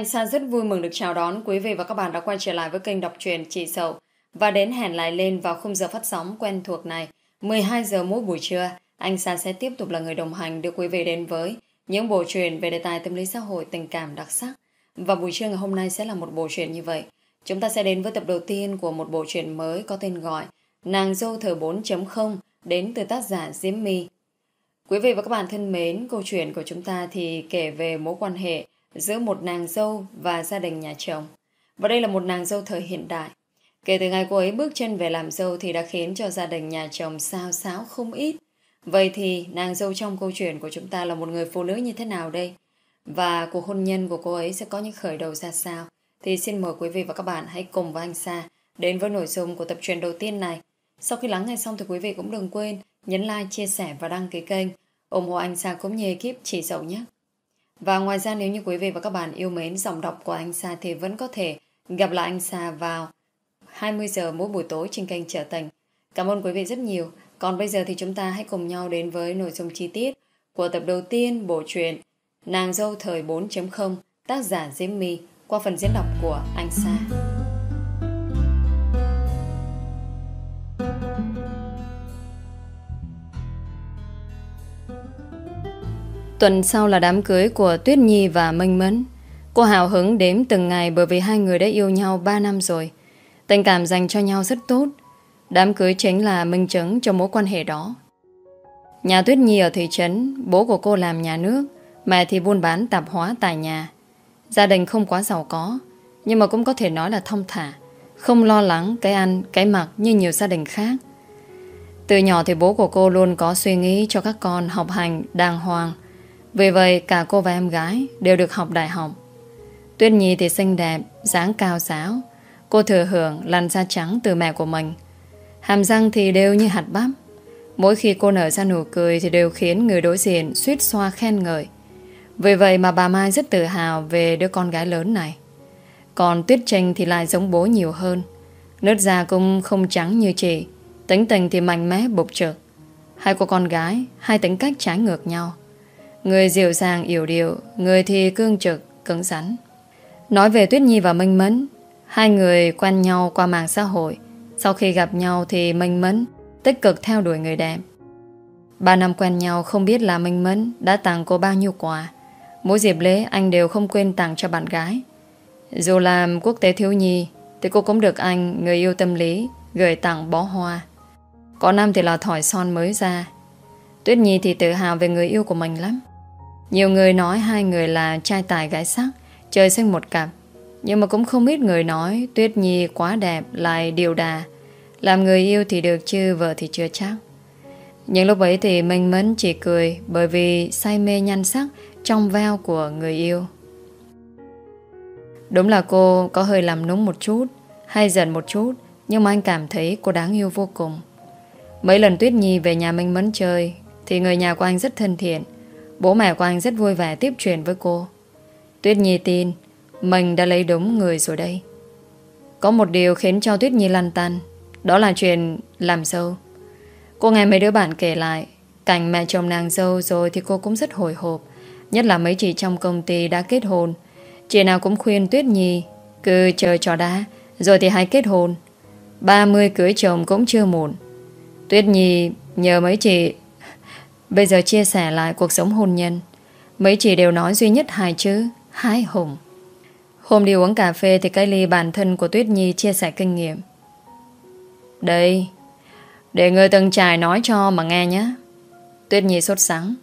Anh Sa rất vui mừng được chào đón quý vị và các bạn đã quay trở lại với kênh đọc truyện Chị Sầu và đến hẹn lại lên vào khung giờ phát sóng quen thuộc này 12 giờ mỗi buổi trưa. Anh Sa sẽ tiếp tục là người đồng hành đưa quý vị đến với những bộ truyện về đề tài tâm lý xã hội tình cảm đặc sắc. Và buổi trưa ngày hôm nay sẽ là một bộ truyện như vậy. Chúng ta sẽ đến với tập đầu tiên của một bộ truyện mới có tên gọi Nàng dâu thời 4.0 đến từ tác giả Diễm My. Quý vị và các bạn thân mến, câu chuyện của chúng ta thì kể về mối quan hệ giữa một nàng dâu và gia đình nhà chồng. Và đây là một nàng dâu thời hiện đại. Kể từ ngày cô ấy bước chân về làm dâu thì đã khiến cho gia đình nhà chồng sao xáo không ít. Vậy thì nàng dâu trong câu chuyện của chúng ta là một người phụ nữ như thế nào đây? Và cuộc hôn nhân của cô ấy sẽ có những khởi đầu ra sao? Thì xin mời quý vị và các bạn hãy cùng với anh Sa đến với nội dung của tập truyện đầu tiên này. Sau khi lắng nghe xong thì quý vị cũng đừng quên nhấn like, chia sẻ và đăng ký kênh ủng hộ anh Sa cũng như ekip chỉ dậu nhé. Và ngoài ra, nếu như quý vị và các bạn yêu mến giọng đọc của anh Sa thì vẫn có thể gặp lại anh Sa vào 20 giờ mỗi buổi tối trên kênh Trở Tình. Cảm ơn quý vị rất nhiều. Còn bây giờ thì chúng ta hãy cùng nhau đến với nội dung chi tiết của tập đầu tiên bộ truyện Nàng dâu thời 4.0 tác giả Diễm My qua phần diễn đọc của anh Sa. Tuần sau là đám cưới của Tuyết Nhi và Minh Mẫn. Cô hào hứng đếm từng ngày bởi vì hai người đã yêu nhau 3 năm rồi. Tình cảm dành cho nhau rất tốt. Đám cưới chính là minh chứng cho mối quan hệ đó. Nhà Tuyết Nhi ở thị trấn, bố của cô làm nhà nước, mẹ thì buôn bán tạp hóa tại nhà. Gia đình không quá giàu có, nhưng mà cũng có thể nói là thông thả, không lo lắng cái ăn, cái mặc như nhiều gia đình khác. Từ nhỏ thì bố của cô luôn có suy nghĩ cho các con học hành đàng hoàng, vì vậy cả cô và em gái đều được học đại học. Tuyết Nhi thì xinh đẹp, dáng cao giáo. Cô thừa hưởng làn da trắng từ mẹ của mình. Hàm răng thì đều như hạt bắp. Mỗi khi cô nở ra nụ cười thì đều khiến người đối diện suýt xoa khen ngợi. Vì vậy mà bà Mai rất tự hào về đứa con gái lớn này. Còn Tuyết Trinh thì lại giống bố nhiều hơn. Nước da cũng không trắng như chị. Tính tình thì mạnh mẽ bục trực. Hai cô con gái, hai tính cách trái ngược nhau. Người dịu dàng yểu điệu Người thì cương trực, cứng rắn. Nói về Tuyết Nhi và Minh Mẫn Hai người quen nhau qua mạng xã hội. Sau khi gặp nhau thì Minh Mẫn Tích cực theo đuổi người đẹp. Ba năm quen nhau không biết là Minh Mẫn Đã tặng cô bao nhiêu quà. Mỗi dịp lễ anh đều không quên tặng cho bạn gái. Dù làm quốc tế thiếu nhi Thì cô cũng được anh Người yêu tâm lý Gửi tặng bó hoa. Có năm thì là thỏi son mới ra. Tuyết Nhi thì tự hào về người yêu của mình lắm nhiều người nói hai người là trai tài gái sắc, trời sinh một cặp. Nhưng mà cũng không ít người nói Tuyết Nhi quá đẹp lại điều đà. Làm người yêu thì được chứ vợ thì chưa chắc. Những lúc ấy thì Minh Mẫn chỉ cười bởi vì say mê nhan sắc trong veo của người yêu. Đúng là cô có hơi làm núng một chút, hay giận một chút, nhưng mà anh cảm thấy cô đáng yêu vô cùng. Mấy lần Tuyết Nhi về nhà Minh Mẫn chơi thì người nhà của anh rất thân thiện. Bố mẹ của anh rất vui vẻ tiếp chuyện với cô. Tuyết Nhi tin, Mình đã lấy đúng người rồi đây. Có một điều khiến cho Tuyết Nhi lăn tăn, Đó là chuyện làm dâu Cô nghe mấy đứa bạn kể lại, Cảnh mẹ chồng nàng dâu rồi Thì cô cũng rất hồi hộp, Nhất là mấy chị trong công ty đã kết hôn. Chị nào cũng khuyên Tuyết Nhi, Cứ chờ cho đã, Rồi thì hãy kết hôn. 30 cưới chồng cũng chưa muộn. Tuyết Nhi nhờ mấy chị Bây giờ chia sẻ lại cuộc sống hôn nhân. Mấy chị đều nói duy nhất hai chữ Hái hùng. Hôm đi uống cà phê thì cái ly bản thân của Tuyết Nhi chia sẻ kinh nghiệm. Đây, Để người từng trải nói cho mà nghe nhé. Tuyết Nhi sốt sắng.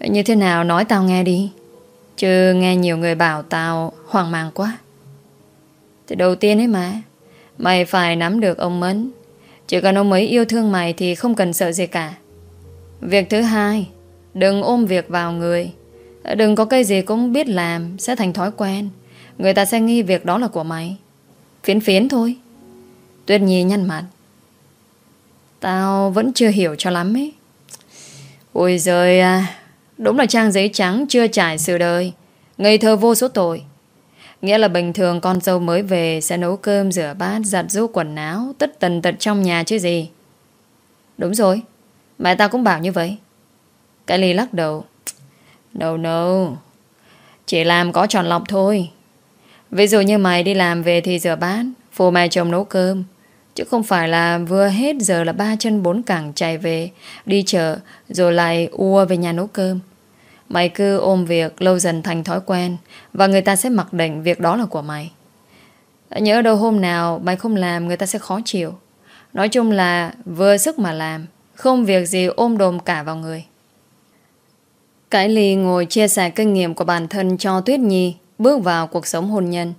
Như thế nào nói tao nghe đi. Chứ nghe nhiều người bảo tao hoang mang quá. Thì đầu tiên ấy mà, Mày phải nắm được ông Mấn Chỉ cần ông ấy yêu thương mày Thì không cần sợ gì cả. Việc thứ hai Đừng ôm việc vào người. Đừng có cái gì cũng biết làm Sẽ thành thói quen. Người ta sẽ nghi việc đó là của mày. Phiến phiến thôi. Tuyết Nhi nhăn mặt. Tao vẫn chưa hiểu cho lắm ấy. Ôi giời à Đúng là trang giấy trắng chưa trải sự đời. Ngây thơ vô số tội. Nghĩa là bình thường con dâu mới về Sẽ nấu cơm, rửa bát, giặt rũ quần áo Tất tần tật trong nhà chứ gì. Đúng rồi. Mẹ tao cũng bảo như vậy. Cái ly lắc đầu. No no. Chỉ làm có tròn lọc thôi. Ví dụ như mày đi làm về thì rửa bát Phụ mẹ chồng nấu cơm. Chứ không phải là vừa hết giờ là ba chân bốn cẳng chạy về, Đi chợ, Rồi lại ua về nhà nấu cơm. Mày cứ ôm việc lâu dần thành thói quen, Và người ta sẽ mặc định việc đó là của mày. Nhớ đâu hôm nào mày không làm, người ta sẽ khó chịu. Nói chung là vừa sức mà làm. Không việc gì ôm đồm cả vào người. Cái ly ngồi chia sẻ kinh nghiệm của bản thân cho Tuyết Nhi Bước vào cuộc sống hôn nhân.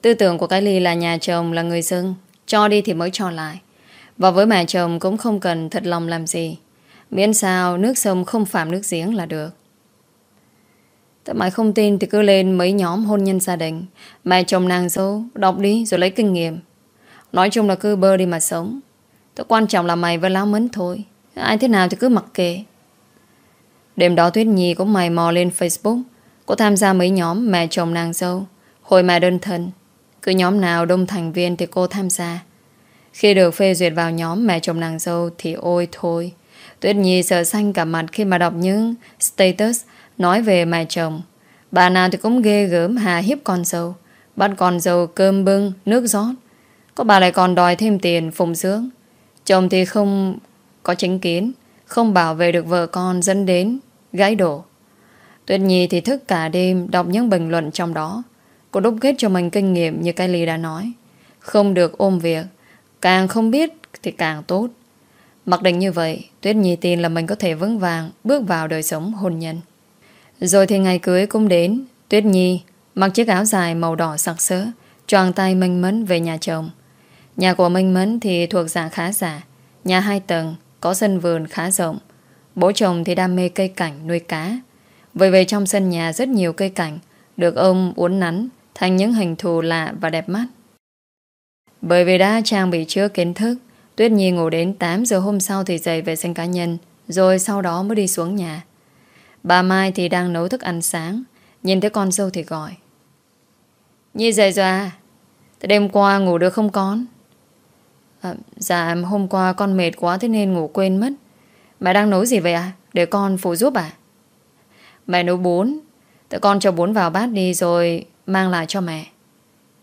Tư tưởng của cái ly là nhà chồng là người dưng Cho đi thì mới cho lại. Và với mẹ chồng cũng không cần thật lòng làm gì, Miễn sao nước sông không phạm nước giếng là được. Tại mãi không tin thì cứ lên mấy nhóm hôn nhân gia đình, Mẹ chồng nàng dâu Đọc đi rồi lấy kinh nghiệm. Nói chung là cứ bơ đi mà sống. Tôi quan trọng là mày với láo mấn thôi. Ai thế nào thì cứ mặc kệ. Đêm đó Tuyết Nhi cũng mày mò lên Facebook. Cô tham gia mấy nhóm mẹ chồng nàng dâu Hội mẹ đơn thân Cứ nhóm nào đông thành viên thì cô tham gia. Khi được phê duyệt vào nhóm mẹ chồng nàng dâu Thì ôi thôi. Tuyết Nhi sợ xanh cả mặt khi mà đọc những status Nói về mẹ chồng. Bà nào thì cũng ghê gớm hà hiếp con dâu, Bắt con dâu cơm bưng, Nước rót. Có bà lại còn đòi thêm tiền phụng dưỡng. Chồng thì không có chính kiến, Không bảo vệ được vợ con dẫn đến gãy đổ. Tuyết Nhi thì thức cả đêm Đọc những bình luận trong đó. Cô đúc kết cho mình kinh nghiệm như cái Ly đã nói. Không được ôm việc, Càng không biết thì càng tốt. Mặc định như vậy, Tuyết Nhi tin là mình có thể vững vàng Bước vào đời sống hôn nhân. Rồi thì ngày cưới cũng đến, Tuyết Nhi mặc chiếc áo dài màu đỏ sặc sỡ, Choàng tay Minh Mẫn về nhà chồng. Nhà của Minh Mẫn thì thuộc dạng khá giả, Nhà hai tầng có sân vườn khá rộng. Bố chồng thì đam mê cây cảnh nuôi cá. Vậy về trong sân nhà rất nhiều cây cảnh, Được ông uốn nắn Thành những hình thù lạ và đẹp mắt. Bởi vì đã trang bị chưa kiến thức, Tuyết Nhi ngủ đến 8 giờ hôm sau thì dậy vệ sinh cá nhân, Rồi sau đó mới đi xuống nhà. Bà Mai thì đang nấu thức ăn sáng, Nhìn thấy con dâu thì gọi. Nhi dậy rồi à? Đêm qua ngủ được không con? À, Dạ hôm qua con mệt quá Thế nên ngủ quên mất. Mẹ đang nấu gì vậy à Để con phụ giúp à Mẹ nấu bún. Để con cho bún vào bát đi rồi Mang lại cho mẹ.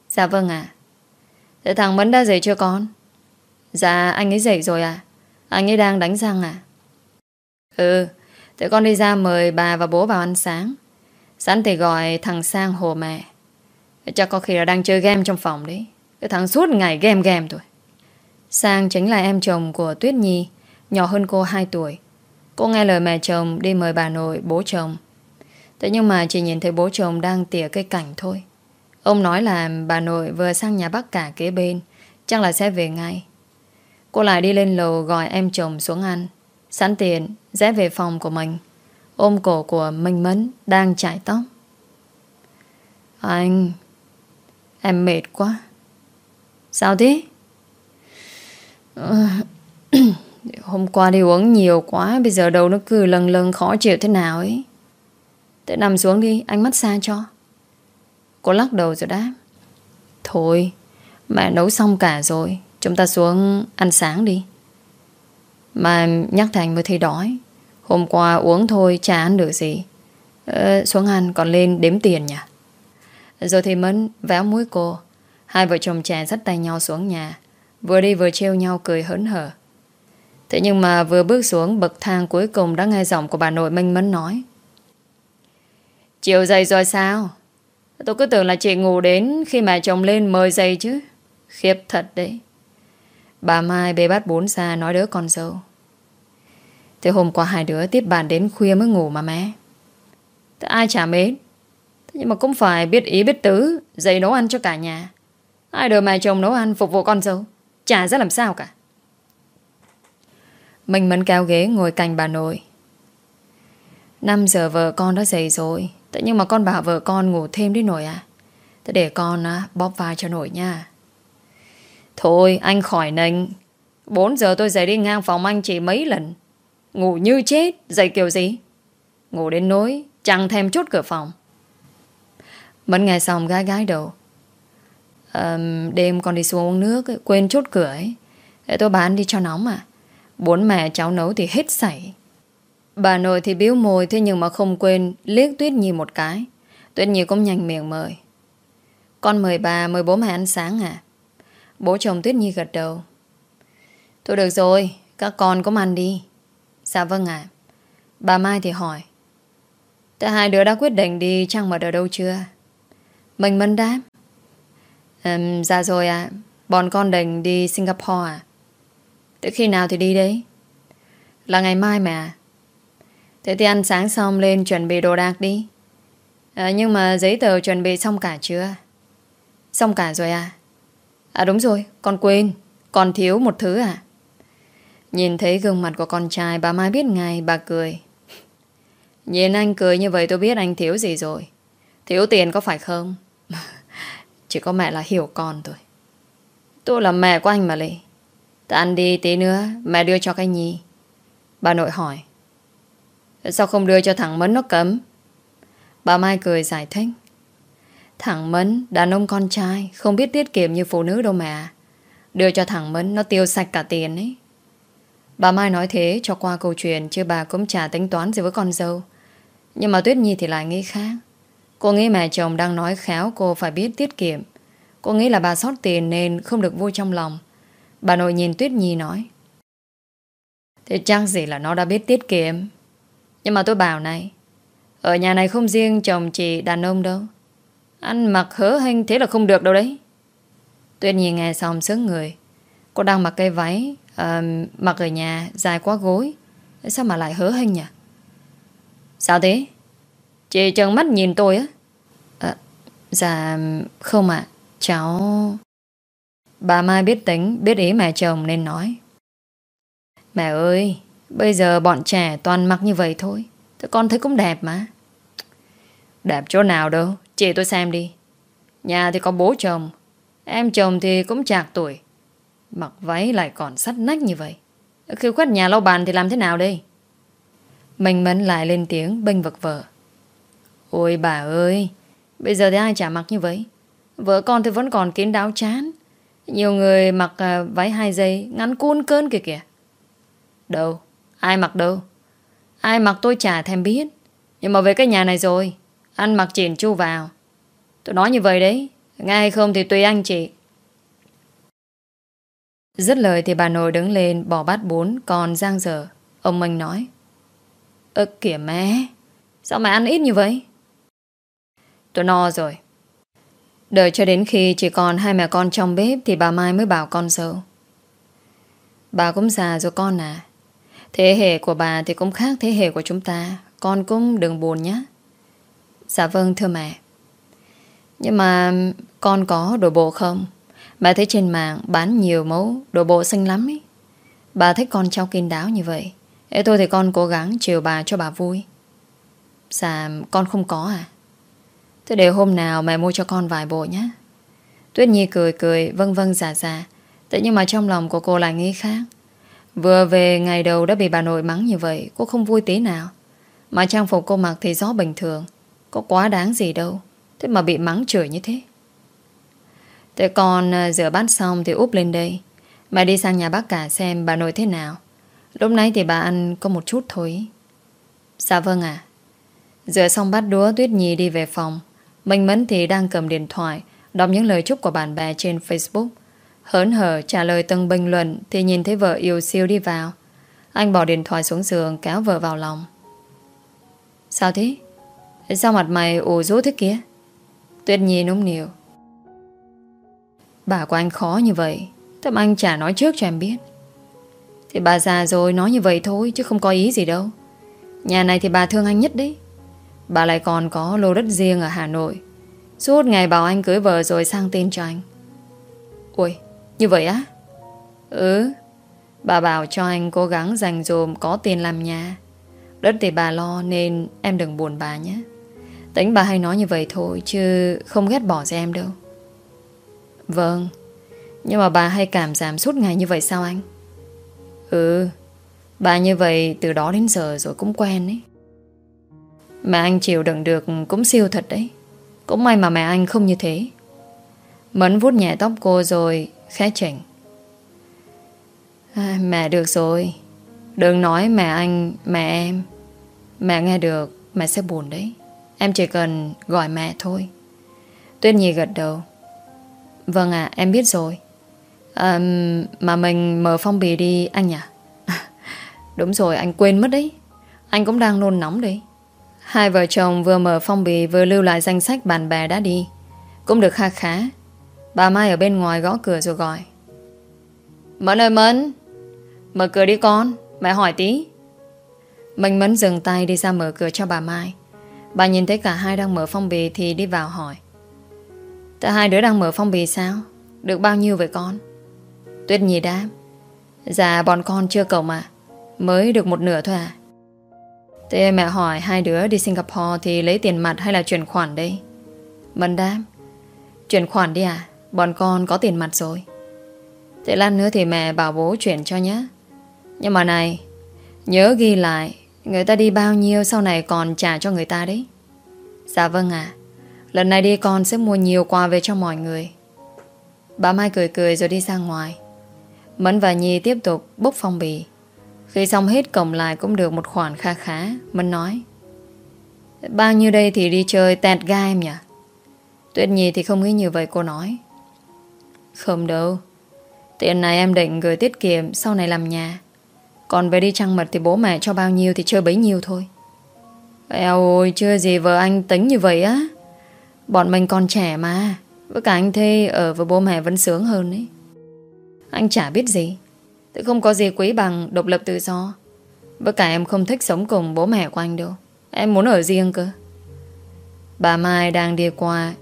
Dạ vâng ạ. À. Thế thằng Mẫn đã dậy chưa con? Dạ anh ấy dậy rồi à Anh ấy đang đánh răng à Ừ Thế con đi ra mời bà và bố vào ăn sáng. Sẵn thì gọi thằng Sang hồ mẹ. Chắc có khi là đang chơi game trong phòng đấy. Cái thằng suốt ngày game game thôi. Sang chính là em chồng của Tuyết Nhi, Nhỏ hơn cô 2 tuổi. Cô nghe lời mẹ chồng đi mời bà nội, bố chồng. Thế nhưng mà chỉ nhìn thấy bố chồng đang tỉa cây cảnh thôi. Ông nói là bà nội vừa sang nhà bác cả kế bên, Chắc là sẽ về ngay. Cô lại đi lên lầu gọi em chồng xuống ăn. Sẵn tiền rẽ về phòng của mình. Ôm cổ của Minh Mẫn Đang chải tóc. Anh, Em mệt quá. Sao thế? Ờ, hôm qua đi uống nhiều quá Bây giờ đầu nó cứ lần lần khó chịu thế nào ấy. Thế nằm xuống đi Anh mắt xa cho. Cô lắc đầu rồi đáp. Thôi Mẹ nấu xong cả rồi Chúng ta xuống ăn sáng đi. Mà nhắc Thành mới thấy đói. Hôm qua uống thôi chả ăn được gì. Ờ, Xuống ăn còn lên đếm tiền nhỉ? Rồi thì Mẫn véo mũi cô. Hai vợ chồng trẻ dắt tay nhau xuống nhà. Vừa đi vừa trêu nhau cười hớn hở Thế nhưng mà vừa bước xuống bậc thang cuối cùng đã nghe giọng của bà nội Minh Mẫn nói Chiều dậy rồi sao? Tôi cứ tưởng là chị ngủ đến khi mà chồng lên mời dậy chứ. Khiếp thật đấy. Bà Mai bê bát bún ra nói đỡ con dâu. Thế hôm qua hai đứa tiếp bàn đến khuya mới ngủ mà mẹ. Thế ai chả mến. Thế nhưng mà cũng phải biết ý biết tứ, dậy nấu ăn cho cả nhà. Ai đời mẹ chồng nấu ăn phục vụ con dâu. Chả ra làm sao cả. Mình mẫn kéo ghế ngồi cạnh bà nội. 5 giờ vợ con đã dậy rồi. Thế nhưng mà con bảo vợ con ngủ thêm đi nội à. Thế để con á, bóp vai cho nội nha. Thôi anh khỏi nành 4 giờ tôi dậy đi ngang phòng anh chỉ mấy lần Ngủ như chết Dậy kiểu gì Ngủ đến nỗi chẳng thèm chút cửa phòng Mẫn nghe xong gái gái đầu um, Đêm con đi xuống uống nước Quên chốt cửa ấy. Để tôi bán đi cho nóng mà Bốn mẹ cháu nấu thì hết sảy. Bà nội thì biếu môi Thế nhưng mà không quên liếc tuyết nhi một cái. Tuyết Nhi cũng nhanh miệng mời. Con mời bà mời bố mẹ ăn sáng à? Bố chồng Tuyết Nhi gật đầu. Thôi được rồi Các con cũng ăn đi. Dạ vâng ạ. Bà Mai thì hỏi. Thế hai đứa đã quyết định đi trăng mật ở đâu chưa? Mình mân đáp um, Dạ rồi ạ. Bọn con định đi Singapore à? Tới khi nào thì đi đấy? Là ngày mai mà. Thế thì ăn sáng xong lên chuẩn bị đồ đạc đi. À, Nhưng mà giấy tờ chuẩn bị xong cả chưa? Xong cả rồi à? À đúng rồi Con quên. Còn thiếu một thứ à? Nhìn thấy gương mặt của con trai Bà Mai biết ngay bà cười. Nhìn anh cười như vậy tôi biết anh thiếu gì rồi. Thiếu tiền có phải không? Chỉ có mẹ là hiểu con thôi. Tôi là mẹ của anh mà Lê Ta ăn đi tí nữa, Mẹ đưa cho cái nhi. Bà nội hỏi. Sao không đưa cho thằng Mấn nó cấm? Bà Mai cười giải thích. Thằng Mấn, Đàn ông con trai, Không biết tiết kiệm như phụ nữ đâu mẹ. Đưa cho thằng Mấn, Nó tiêu sạch cả tiền ấy. Bà Mai nói thế cho qua câu chuyện Chứ bà cũng chả tính toán gì với con dâu. Nhưng mà Tuyết Nhi thì lại nghĩ khác. Cô nghĩ mẹ chồng đang nói khéo cô phải biết tiết kiệm. Cô nghĩ là bà sót tiền nên không được vui trong lòng. Bà nội nhìn Tuyết Nhi nói Thế chắc gì là nó đã biết tiết kiệm. Nhưng mà tôi bảo này Ở nhà này không riêng chồng chị đàn ông đâu. Ăn mặc hớ hênh thế là không được đâu đấy. Tuyết Nhi nghe xong sướng người. Cô đang mặc cây váy uh, Mặc ở nhà dài quá gối. Sao mà lại hớ hênh nhỉ? Sao thế? Chị trợn mắt nhìn tôi á à, Dạ không ạ Cháu... Bà Mai biết tính, biết ý mẹ chồng nên nói. Mẹ ơi, bây giờ bọn trẻ toàn mặc như vậy thôi. Thế con thấy cũng đẹp mà. Đẹp chỗ nào đâu, chị tôi xem đi. Nhà thì có bố chồng, em chồng thì cũng chạc tuổi. Mặc váy lại còn sắt nách như vậy. Khi quét nhà lau bàn thì làm thế nào đây? Mình mẫn lại lên tiếng bênh vực vợ. Ôi bà ơi, bây giờ thì ai chả mặc như vậy? Vợ con thì vẫn còn kín đáo chán. Nhiều người mặc à, váy hai giây Ngắn cuôn cơn kìa kìa. Đâu? Ai mặc đâu? Ai mặc tôi chả thèm biết. Nhưng mà về cái nhà này rồi Ăn mặc chỉn chu vào. Tôi nói như vậy đấy Nghe hay không thì tùy anh chị. Dứt lời thì bà nội đứng lên Bỏ bát bún còn giang dở. Ông Minh nói Ơ kìa mẹ Sao mẹ ăn ít như vậy? Tôi no rồi. Đợi cho đến khi chỉ còn hai mẹ con trong bếp Thì bà Mai mới bảo con dâu. Bà cũng già rồi con à. Thế hệ của bà thì cũng khác thế hệ của chúng ta. Con cũng đừng buồn nhé. Dạ vâng thưa mẹ. Nhưng mà con có đồ bộ không? Bà thấy trên mạng bán nhiều mẫu đồ bộ xinh lắm ý Bà thích con trao kiên đáo như vậy. Ê, thôi thì con cố gắng chiều bà cho bà vui. Dạ con không có à. Thế để hôm nào mẹ mua cho con vài bộ nhé. Tuyết Nhi cười cười Vâng vâng giả giả Thế nhưng mà trong lòng của cô lại nghĩ khác. Vừa về, ngày đầu đã bị bà nội mắng như vậy, Cô không vui tí nào. Mà trang phục cô mặc thì gió bình thường, Có quá đáng gì đâu. Thế mà bị mắng chửi như thế. Thế con à, rửa bát xong thì úp lên đây. Mẹ đi sang nhà bác cả xem bà nội thế nào. Lúc nãy thì bà ăn có một chút thôi. Dạ vâng ạ. Rửa xong bát đũa, Tuyết Nhi đi về phòng. Minh Mẫn thì đang cầm điện thoại, Đọc những lời chúc của bạn bè trên Facebook. Hớn hở trả lời từng bình luận Thì nhìn thấy vợ yêu siêu đi vào. Anh bỏ điện thoại xuống giường Kéo vợ vào lòng. Sao thế? Sao mặt mày ủ rũ thế kia? Tuyết Nhi núng niều. Bà của anh khó như vậy, Tâm anh chả nói trước cho em biết. Thì bà già rồi nói như vậy thôi, Chứ không có ý gì đâu. Nhà này thì bà thương anh nhất đấy. Bà lại còn có lô đất riêng ở Hà Nội. Suốt ngày bảo anh cưới vợ rồi sang tên cho anh. Ui Như vậy á? Ừ. Bà bảo cho anh cố gắng dành dồm có tiền làm nhà. Đất thì bà lo nên em đừng buồn bà nhé. Tính bà hay nói như vậy thôi Chứ không ghét bỏ ra em đâu. Vâng. Nhưng mà bà hay cảm giảm suốt ngày như vậy sao anh? Ừ. Bà như vậy từ đó đến giờ rồi cũng quen ấy. Mẹ anh chịu đựng được cũng siêu thật đấy. Cũng may mà mẹ anh không như thế. Mẫn vuốt nhẹ tóc cô rồi Khẽ chỉnh à, Mẹ được rồi. Đừng nói mẹ anh Mẹ em. Mẹ nghe được mẹ sẽ buồn đấy. Em chỉ cần gọi mẹ thôi. Tuyết Nhi gật đầu. Vâng ạ em biết rồi. À, Mà mình mở phong bì đi anh nhỉ? Đúng rồi anh quên mất đấy. Anh cũng đang nôn nóng đấy. Hai vợ chồng vừa mở phong bì Vừa lưu lại danh sách bạn bè đã đi. Cũng được kha khá. Bà Mai ở bên ngoài gõ cửa rồi gọi. Mẫn ơi Mẫn, Mở cửa đi con, Mẹ hỏi tí. Mình Mẫn dừng tay đi ra mở cửa cho bà Mai. Bà nhìn thấy cả hai đang mở phong bì Thì đi vào hỏi. Tại hai đứa đang mở phong bì sao? Được bao nhiêu vậy con? Tuyết Nhi đáp. Dạ bọn con chưa cầu mà. Mới được một nửa thôi à. Thế mẹ hỏi hai đứa đi Singapore Thì lấy tiền mặt hay là chuyển khoản đây? Mẫn đáp, Chuyển khoản đi à Bọn con có tiền mặt rồi. Thế lát nữa thì mẹ bảo bố chuyển cho nhé Nhưng mà này, Nhớ ghi lại, Người ta đi bao nhiêu sau này còn trả cho người ta đấy. Dạ vâng ạ, Lần này đi con sẽ mua nhiều quà về cho mọi người. Bà Mai cười cười rồi đi ra ngoài. Mẫn và Nhi tiếp tục bốc phong bì. Khi xong hết cộng lại cũng được một khoản kha khá. Mân nói, Bao nhiêu đây thì đi chơi tẹt ga em nhỉ? Tuyết Nhi thì không nghĩ như vậy, cô nói, Không đâu. Tiền này em định gửi tiết kiệm, Sau này làm nhà. Còn về đi trăng mật thì bố mẹ cho bao nhiêu Thì chơi bấy nhiêu thôi. Eo ôi, chưa gì vợ anh tính như vậy á. Bọn mình còn trẻ mà. Với cả anh thê ở với bố mẹ vẫn sướng hơn ấy. Anh chả biết gì. Thì không có gì quý bằng độc lập tự do. Với cả em không thích sống cùng bố mẹ của anh đâu. Em muốn ở riêng cơ. Bà Mai đang đi qua,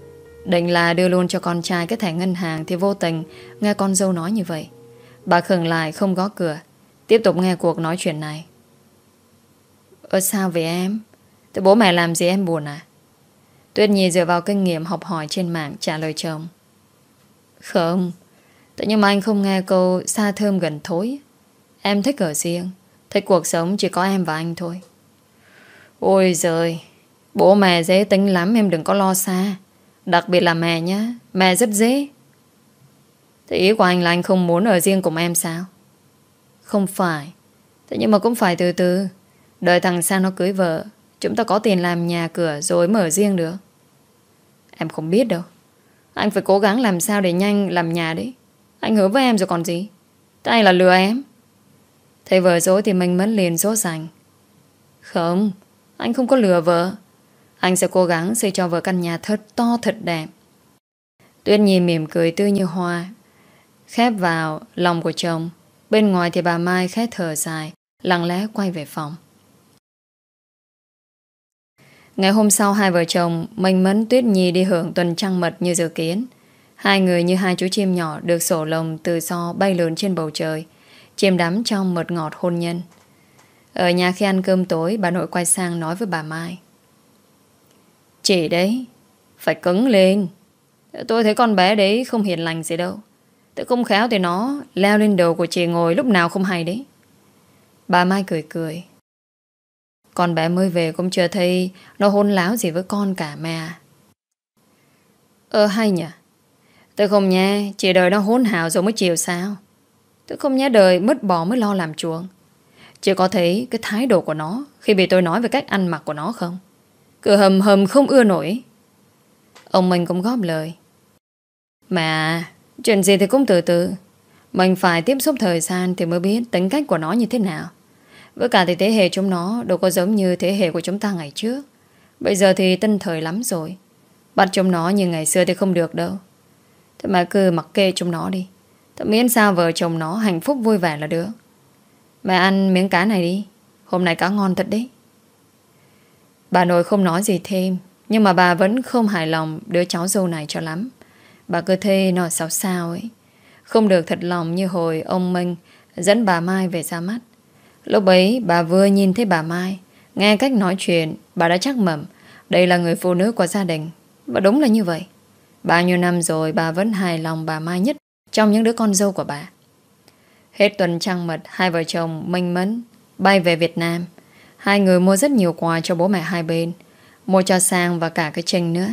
Định là đưa luôn cho con trai cái thẻ ngân hàng Thì vô tình nghe con dâu nói như vậy. Bà khừng lại không gõ cửa, Tiếp tục nghe cuộc nói chuyện này. Ơ, sao vậy em? Thế bố mẹ làm gì em buồn à? Tuyết Nhi dựa vào kinh nghiệm học hỏi trên mạng trả lời chồng. Không Tự nhiên mà anh không nghe câu xa thơm gần thối Em thích ở riêng Thích cuộc sống chỉ có em và anh thôi. Ôi giời, Bố mẹ dễ tính lắm, em đừng có lo xa. Đặc biệt là mẹ nhá, Mẹ rất dễ. Thế ý của anh là anh không muốn ở riêng cùng em sao? Không phải, Thế nhưng mà cũng phải từ từ. Đợi thằng Sang nó cưới vợ, Chúng ta có tiền làm nhà cửa rồi mở riêng được. Em không biết đâu, Anh phải cố gắng làm sao để nhanh làm nhà đấy. Anh hứa với em rồi còn gì? Thế anh là lừa em. Thế vợ dối thì mình mất liền sốt sành Không, Anh không có lừa vợ. Anh sẽ cố gắng xây cho vợ căn nhà thật to, thật đẹp. Tuyết Nhi mỉm cười tươi như hoa, Khép vào lòng của chồng. Bên ngoài thì bà Mai khét thở dài, Lặng lẽ quay về phòng. Ngày hôm sau hai vợ chồng, Minh Mẫn, Tuyết Nhi đi hưởng tuần trăng mật như dự kiến. Hai người như hai chú chim nhỏ Được sổ lồng từ so bay lớn trên bầu trời, Chìm đắm trong mật ngọt hôn nhân. Ở nhà khi ăn cơm tối, Bà nội quay sang nói với bà Mai. Chị đấy, Phải cứng lên. Tôi thấy con bé đấy không hiền lành gì đâu. Tự không khéo thì nó Leo lên đầu của chị ngồi lúc nào không hay đấy. Bà Mai cười cười. Con bé mới về cũng chưa thấy Nó hôn láo gì với con cả mẹ. Ơ hay nhỉ. Tôi không nhé Chỉ đời nó hôn hào rồi mới chiều sao. Tôi không nhá đời, mất bỏ mới lo làm chuồng Chỉ có thấy cái thái độ của nó Khi bị tôi nói về cách ăn mặc của nó không? Cứ hầm hầm không ưa nổi. Ông mình cũng góp lời. Mà, Chuyện gì thì cũng từ từ. Mình phải tiếp xúc thời gian Thì mới biết tính cách của nó như thế nào. Với cả thì thế hệ chúng nó đâu có giống như thế hệ của chúng ta ngày trước. Bây giờ thì tân thời lắm rồi. Bắt chúng nó như ngày xưa thì không được đâu. Thế mà cứ mặc kệ chúng nó đi. Thế miễn sao vợ chồng nó hạnh phúc vui vẻ là được. Mẹ ăn miếng cá này đi. Hôm nay cá ngon thật đấy. Bà nội không nói gì thêm. Nhưng mà bà vẫn không hài lòng đứa cháu dâu này cho lắm. Bà cứ thê nó sao sao ấy. Không được thật lòng như hồi ông Minh dẫn bà Mai về ra mắt. Lúc ấy bà vừa nhìn thấy bà Mai, Nghe cách nói chuyện, Bà đã chắc mẩm, Đây là người phụ nữ của gia đình Và đúng là như vậy Bao nhiêu năm rồi bà vẫn hài lòng bà Mai nhất Trong những đứa con dâu của bà. Hết tuần trăng mật, Hai vợ chồng minh mẫn Bay về Việt Nam. Hai người mua rất nhiều quà cho bố mẹ hai bên, Mua cho Sang và cả cái Trinh nữa.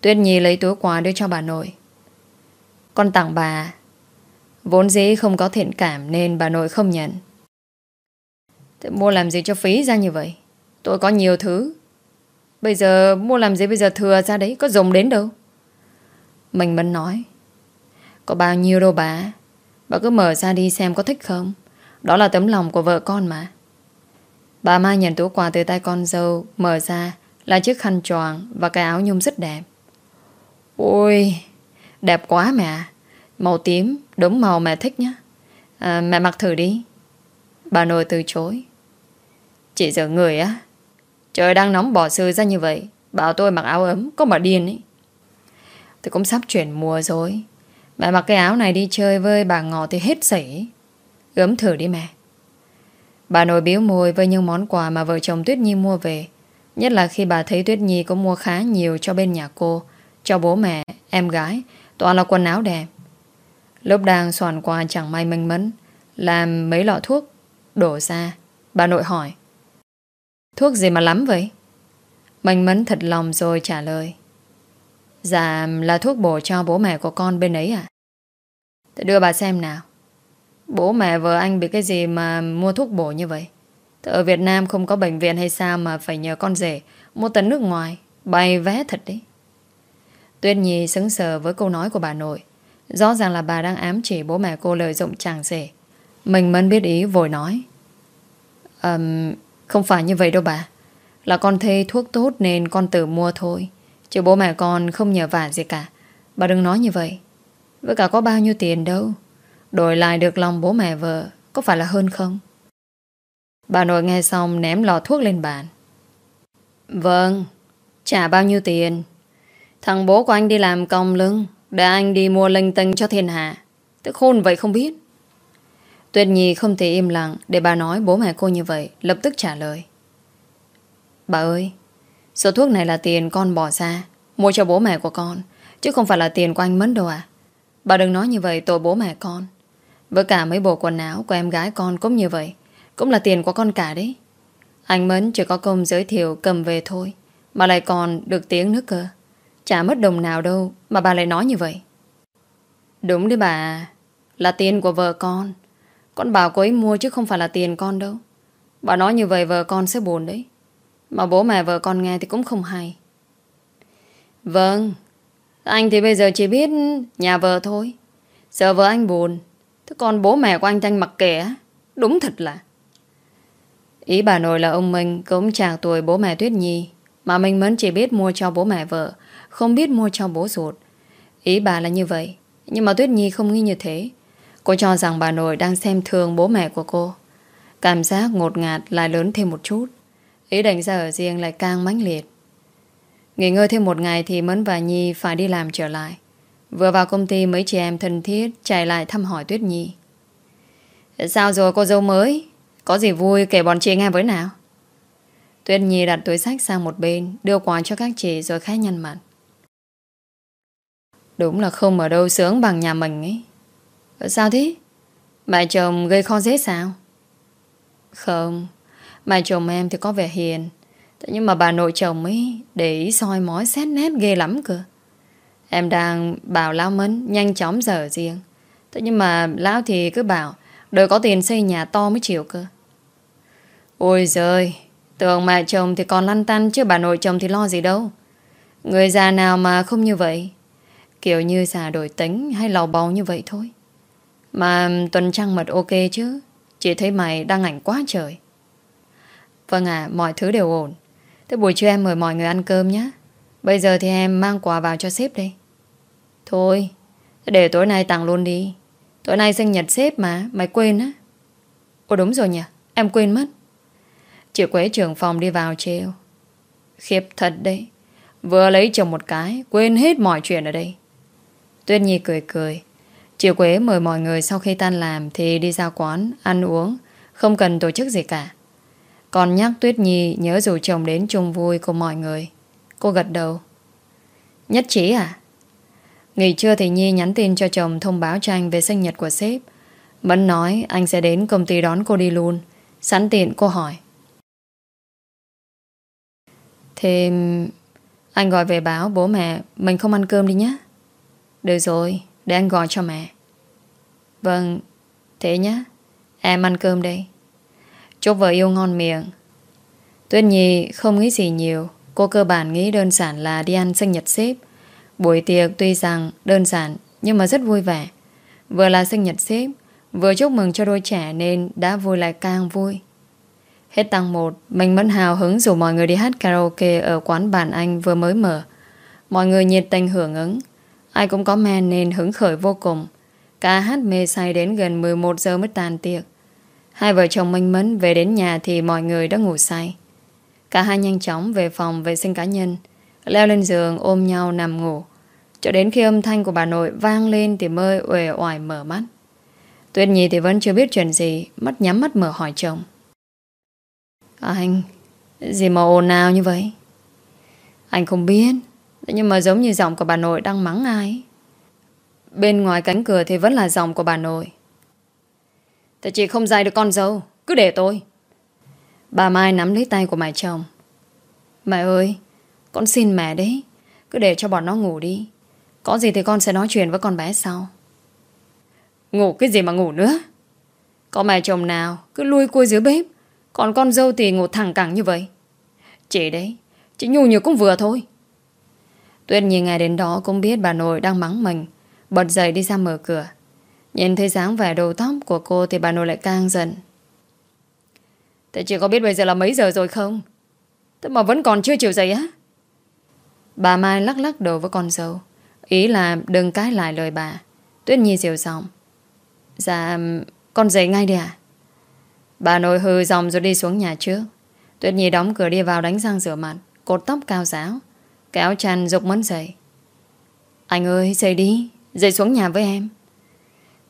Tuyết Nhi lấy túi quà đưa cho bà nội. Con tặng bà. Vốn dĩ không có thiện cảm Nên bà nội không nhận. Thế mua làm gì cho phí ra như vậy? Tôi có nhiều thứ. Bây giờ, mua làm gì bây giờ thừa ra đấy, Có dùng đến đâu? Mình Mẫn nói Có bao nhiêu đâu bà? Bà cứ mở ra đi xem có thích không? Đó là tấm lòng của vợ con mà. Bà Mai nhận túi quà từ tay con dâu Mở ra là chiếc khăn tròn Và cái áo nhung rất đẹp. Ôi Đẹp quá mẹ Màu tím đúng màu mẹ thích nhá. À, Mẹ mặc thử đi. Bà nội từ chối. Chị giờ người á. Trời đang nóng bỏ sư ra như vậy Bảo tôi mặc áo ấm Có mà điên ấy Tôi cũng sắp chuyển mùa rồi. Mẹ mặc cái áo này đi chơi với bà ngọ thì hết sỉ gớm thử đi mẹ. Bà nội biếu môi với những món quà mà vợ chồng Tuyết Nhi mua về Nhất là khi bà thấy Tuyết Nhi có mua khá nhiều cho bên nhà cô Cho bố mẹ, em gái Toàn là quần áo đẹp. Lúc đang soàn quà chẳng may mênh mấn Làm mấy lọ thuốc Đổ ra Bà nội hỏi Thuốc gì mà lắm vậy? Mênh mấn thật lòng rồi trả lời Dạ là thuốc bổ cho bố mẹ của con bên ấy à? Để đưa bà xem nào. Bố mẹ vợ anh bị cái gì mà mua thuốc bổ như vậy? Ở Việt Nam không có bệnh viện hay sao mà phải nhờ con rể Mua tấn nước ngoài Bay vé thật đấy. Tuyết Nhi sững sờ với câu nói của bà nội. Rõ ràng là bà đang ám chỉ bố mẹ cô lợi dụng chàng rể. Mình mẫn biết ý vội nói. Um, Không phải như vậy đâu bà. Là con thê thuốc tốt nên con tự mua thôi. Chứ bố mẹ con không nhờ vả gì cả. Bà đừng nói như vậy. Với cả có bao nhiêu tiền đâu. Đổi lại được lòng bố mẹ vợ, Có phải là hơn không? Bà nội nghe xong ném lọ thuốc lên bàn. Vâng Trả bao nhiêu tiền? Thằng bố của anh đi làm công lưng, Để anh đi mua linh tinh cho thiên hạ. Tức khôn vậy không biết. Tuyệt nhi không thể im lặng Để bà nói bố mẹ cô như vậy, Lập tức trả lời. Bà ơi Số thuốc này là tiền con bỏ ra, Mua cho bố mẹ của con, Chứ không phải là tiền của anh Mẫn đâu à. Bà đừng nói như vậy, tội bố mẹ con. Với cả mấy bộ quần áo của em gái con cũng như vậy, Cũng là tiền của con cả đấy. Anh Mấn chỉ có công giới thiệu cầm về thôi, Mà lại còn được tiếng nữa cơ. Chả mất đồng nào đâu Mà bà lại nói như vậy. Đúng đấy bà, Là tiền của vợ con. Con bảo cô ấy mua chứ không phải là tiền con đâu. Bà nói như vậy vợ con sẽ buồn đấy. Mà bố mẹ vợ con nghe thì cũng không hay. Vâng Anh thì bây giờ chỉ biết nhà vợ thôi. Sợ vợ anh buồn, Thế còn bố mẹ của anh thanh mặc kệ Đúng thật là. Ý bà nội là ông Minh, cũng chạc tuổi bố mẹ Tuyết Nhi, Mà mình mới chỉ biết mua cho bố mẹ vợ, Không biết mua cho bố ruột. Ý bà là như vậy, Nhưng mà Tuyết Nhi không nghĩ như thế. Cô cho rằng bà nội đang xem thường bố mẹ của cô. Cảm giác ngột ngạt lại lớn thêm một chút. Ý định ra ở riêng lại càng mãnh liệt Nghỉ ngơi thêm một ngày thì Mẫn và Nhi phải đi làm trở lại. Vừa vào công ty mấy chị em thân thiết chạy lại thăm hỏi Tuyết Nhi. Sao rồi cô dâu mới? Có gì vui kể bọn chị nghe với nào? Tuyết Nhi đặt túi sách sang một bên đưa quà cho các chị rồi khá nhăn mặt. Đúng là không ở đâu sướng bằng nhà mình ấy. Sao thế? Mẹ chồng gây khó dễ sao? Không, mà chồng em thì có vẻ hiền Thế nhưng mà bà nội chồng ấy để ý soi mói xét nét ghê lắm cơ. Em đang bảo Lão Mấn nhanh chóng dở riêng. Thế nhưng mà Lão thì cứ bảo đợi có tiền xây nhà to mới chịu cơ. Ôi giời, tưởng mẹ chồng thì còn lăn tăn chứ bà nội chồng thì lo gì đâu. Người già nào mà không như vậy. Kiểu như già đổi tính hay lò bầu như vậy thôi. Mà tuần trăng mật ok chứ. Chị thấy mày đăng ảnh quá trời. Vâng à, mọi thứ đều ổn. Thế buổi trưa em mời mọi người ăn cơm nhé Bây giờ thì em mang quà vào cho sếp đây. Thôi Để tối nay tặng luôn đi. Tối nay sinh nhật sếp mà Mày quên á. Ồ đúng rồi nhỉ Em quên mất. Chị Quế trưởng phòng đi vào trêu. Khiếp thật đấy Vừa lấy chồng một cái Quên hết mọi chuyện ở đây. Tuyết Nhi cười cười. Chị Quế mời mọi người sau khi tan làm Thì đi ra quán ăn uống Không cần tổ chức gì cả còn nhắc Tuyết Nhi nhớ rủ chồng đến chung vui của mọi người. Cô gật đầu. Nhất trí à? Nghỉ trưa thì Nhi nhắn tin cho chồng thông báo cho anh về sinh nhật của sếp. Mẫn nói anh sẽ đến công ty đón cô đi luôn. Sẵn tiện cô hỏi. Thì anh gọi về báo bố mẹ mình không ăn cơm đi nhé. Được rồi, để anh gọi cho mẹ. Vâng, thế nhé. Em ăn cơm đây. Chúc vợ yêu ngon miệng. Tuyết Nhi không nghĩ gì nhiều. Cô cơ bản nghĩ đơn giản là đi ăn sinh nhật xếp Buổi tiệc tuy rằng đơn giản, Nhưng mà rất vui vẻ. Vừa là sinh nhật xếp Vừa chúc mừng cho đôi trẻ nên đã vui lại càng vui. Hết tăng 1 Mình vẫn hào hứng rủ mọi người đi hát karaoke Ở quán bàn anh vừa mới mở. Mọi người nhiệt tình hưởng ứng. Ai cũng có men nên hứng khởi vô cùng. Cả hát mê say đến gần 11 giờ mới tàn tiệc. Hai vợ chồng Minh Mẫn về đến nhà Thì mọi người đã ngủ say. Cả hai nhanh chóng về phòng vệ sinh cá nhân, Leo lên giường ôm nhau nằm ngủ. Cho đến khi âm thanh của bà nội vang lên Thì mơ uể oải mở mắt. Tuyết Nhi thì vẫn chưa biết chuyện gì, Mắt nhắm mắt mở hỏi chồng. À anh, Gì mà ồn nào như vậy? Anh không biết, Nhưng mà giống như giọng của bà nội đang mắng ai. Bên ngoài cánh cửa thì vẫn là giọng của bà nội. Tại chị không dạy được con dâu, Cứ để tôi. Bà Mai nắm lấy tay của mẹ chồng. Mẹ ơi, Con xin mẹ đấy, Cứ để cho bọn nó ngủ đi. Có gì thì con sẽ nói chuyện với con bé sau. Ngủ cái gì mà ngủ nữa? Có mẹ chồng nào Cứ lui cui dưới bếp, Còn con dâu thì ngủ thẳng cẳng như vậy. Chị đấy, Chị nhu nhược cũng vừa thôi. Tuyết nhìn ngày đến đó cũng biết bà nội đang mắng mình, Bật dậy đi ra mở cửa. Nhìn thấy dáng vẻ đầu tóc của cô Thì bà nội lại càng giận. Thế chị có biết bây giờ là mấy giờ rồi không? Thế mà vẫn còn chưa chịu dậy á. Bà Mai lắc lắc đầu với con dâu. Ý là đừng cãi lại lời bà. Tuyết Nhi dịu giọng. Dạ con dậy ngay đi à Bà nội hư dòng rồi đi xuống nhà trước. Tuyết Nhi đóng cửa đi vào đánh răng rửa mặt. Cột tóc cao giáo. Kéo chăn dục mấn dậy. Anh ơi, dậy đi. Dậy xuống nhà với em.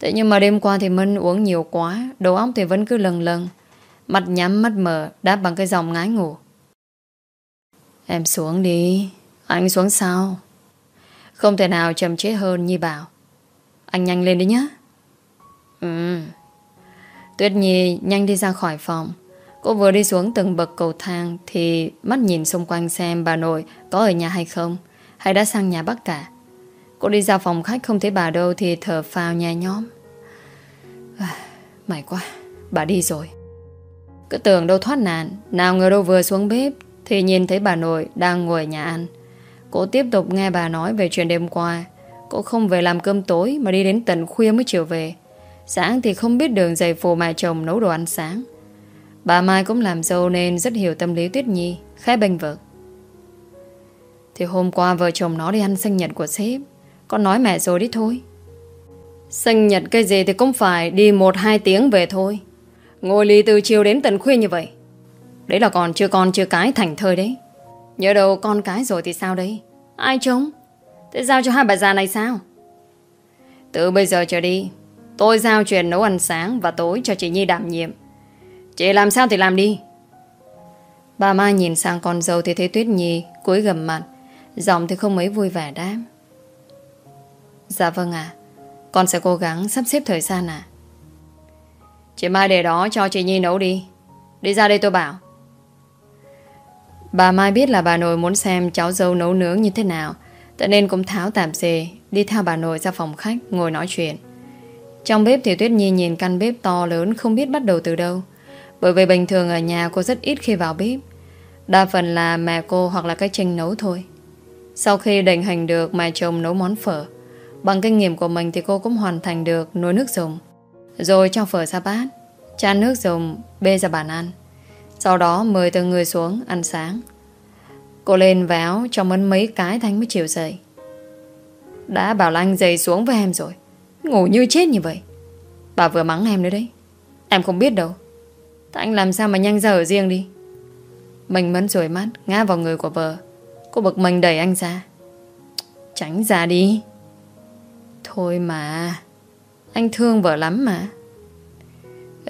Thế nhưng mà đêm qua thì Minh uống nhiều quá, Đầu óc thì vẫn cứ lần lần. Mặt nhắm, mắt mở, Đáp bằng cái giọng ngái ngủ. Em xuống đi. Anh xuống sao? Không thể nào chậm chế hơn Nhi bảo. Anh nhanh lên đi nhá Ừ. Tuyết Nhi nhanh đi ra khỏi phòng. Cô vừa đi xuống từng bậc cầu thang Thì mắt nhìn xung quanh xem bà nội Có ở nhà hay không, Hay đã sang nhà bác cả. Cô đi ra phòng khách không thấy bà đâu Thì thở phào nhà nhóm à, quá Bà đi rồi. Cứ tưởng đâu thoát nạn Nào ngờ đâu vừa xuống bếp Thì nhìn thấy bà nội đang ngồi nhà ăn. Cô tiếp tục nghe bà nói về chuyện đêm qua. Cô không về làm cơm tối Mà đi đến tận khuya mới chiều về. Sáng thì không biết đường dày phù mẹ chồng nấu đồ ăn sáng. Bà Mai cũng làm dâu nên rất hiểu tâm lý Tuyết Nhi Khá bênh vực. Thì hôm qua vợ chồng nó đi ăn sinh nhật của sếp. Con nói mẹ rồi đi thôi. Sinh nhật cái gì thì cũng phải Đi một hai tiếng về thôi. Ngồi lì từ chiều đến tận khuya như vậy. Đấy là còn chưa con chưa cái thành thơi đấy. Nhớ đâu con cái rồi thì sao đấy Ai trông? Thế giao cho hai bà già này sao? Từ bây giờ trở đi, Tôi giao chuyện nấu ăn sáng và tối cho chị Nhi đảm nhiệm. Chị làm sao thì làm đi. Bà Mai nhìn sang con dâu thì thấy Tuyết Nhi cúi gầm mặt. Giọng thì không mấy vui vẻ đáp. Dạ vâng ạ. Con sẽ cố gắng sắp xếp thời gian ạ. Chị Mai để đó cho chị Nhi nấu đi. Đi ra đây tôi bảo. Bà Mai biết là bà nội muốn xem cháu dâu nấu nướng như thế nào Thế nên cũng tháo tạp dề, Đi theo bà nội ra phòng khách Ngồi nói chuyện. Trong bếp thì Tuyết Nhi nhìn căn bếp to lớn Không biết bắt đầu từ đâu, Bởi vì bình thường ở nhà cô rất ít khi vào bếp. Đa phần là mẹ cô hoặc là cái Trinh nấu thôi. Sau khi định hình được mẹ chồng nấu món phở Bằng kinh nghiệm của mình thì cô cũng hoàn thành được nồi nước dùng. Rồi cho phở ra bát, Chan nước dùng bê ra bàn ăn. Sau đó mời từng người xuống ăn sáng. Cô lên véo cho mấn mấy cái thanh mới chịu dậy. Đã bảo là anh dậy xuống với em rồi. Ngủ như chết như vậy. Bà vừa mắng em nữa đấy. Em không biết đâu. Tại anh làm sao mà nhanh ra ở riêng đi? Mình mấn rồi mắt, Ngã vào người của vợ. Cô bực mình đẩy anh ra. Tránh ra đi. Thôi mà. Anh thương vợ lắm mà.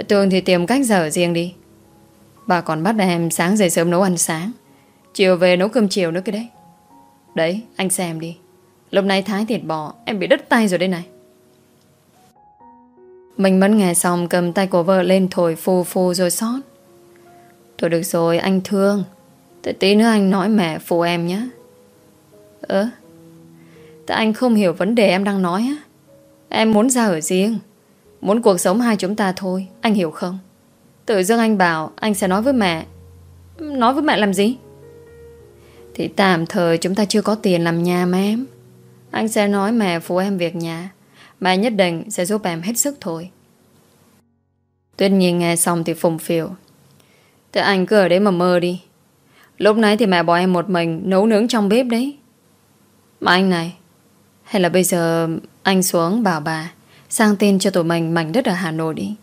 Tường thì tìm cách giờ riêng đi. Bà còn bắt em sáng dậy sớm nấu ăn sáng. Chiều về nấu cơm chiều nữa cái đấy. Đấy, anh xem đi. Lúc này thái thịt bò, Em bị đứt tay rồi đây này. Mình vẫn nghe xong cầm tay của vợ lên thổi phù phù rồi xót. Thôi được rồi, anh thương. Thế tí nữa anh nói mẹ phụ em nhé Ơ? Tại anh không hiểu vấn đề em đang nói á. Em muốn ra ở riêng. Muốn cuộc sống hai chúng ta thôi, Anh hiểu không? Tự dưng anh bảo anh sẽ nói với mẹ. Nói với mẹ làm gì? Thì tạm thời chúng ta chưa có tiền làm nhà mà em. Anh sẽ nói mẹ phụ em việc nhà. Mẹ nhất định sẽ giúp em hết sức thôi. Tuyết nhìn nghe xong thì phùng phiểu Thế anh cứ ở đấy mà mơ đi. Lúc nãy thì mẹ bỏ em một mình Nấu nướng trong bếp đấy. Mà anh này hay là bây giờ anh xuống bảo bà, Sang tên cho tụi mình mảnh đất ở Hà Nội đi.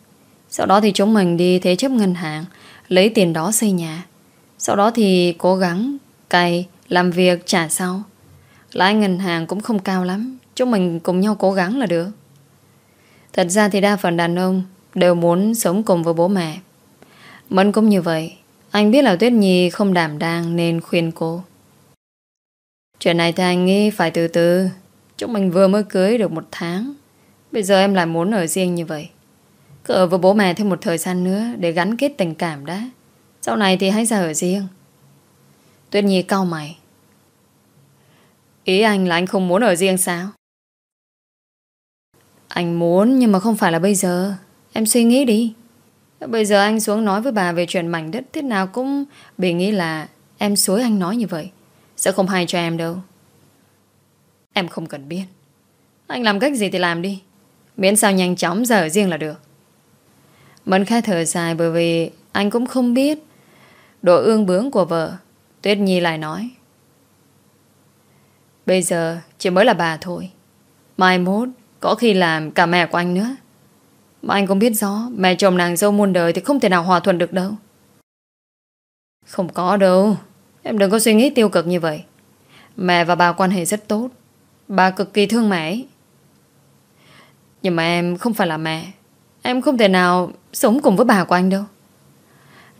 Sau đó thì chúng mình đi thế chấp ngân hàng, Lấy tiền đó xây nhà. Sau đó thì cố gắng Cày, làm việc, trả sau. Lãi ngân hàng cũng không cao lắm, Chúng mình cùng nhau cố gắng là được. Thật ra thì đa phần đàn ông Đều muốn sống cùng với bố mẹ. Mẫn cũng như vậy, Anh biết là Tuyết Nhi không đảm đang Nên khuyên cô. Chuyện này thì anh nghĩ phải từ từ. Chúng mình vừa mới cưới được một tháng. Bây giờ em lại muốn ở riêng như vậy. Cứ ở với bố mẹ thêm một thời gian nữa Để gắn kết tình cảm đã. Sau này thì hãy ra ở riêng. Tuyết Nhi cau mày. Ý anh là anh không muốn ở riêng sao? Anh muốn nhưng mà không phải là bây giờ. Em suy nghĩ đi. Bây giờ anh xuống nói với bà về chuyện mảnh đất, Thế nào cũng bị nghĩ là Em suối anh nói như vậy. Sẽ không hay cho em đâu. Em không cần biết. Anh làm cách gì thì làm đi. Miễn sao nhanh chóng giờ riêng là được. Mẫn khai thở dài bởi vì Anh cũng không biết Độ ương bướng của vợ. Tuyết Nhi lại nói, Bây giờ chỉ mới là bà thôi. Mai mốt Có khi làm cả mẹ của anh nữa. Mà anh cũng biết rõ, Mẹ chồng nàng dâu muôn đời thì không thể nào hòa thuận được đâu. Không có đâu. Em đừng có suy nghĩ tiêu cực như vậy. Mẹ và bà quan hệ rất tốt. Bà cực kỳ thương mẹ. Nhưng mà em không phải là mẹ. Em không thể nào sống cùng với bà của anh đâu.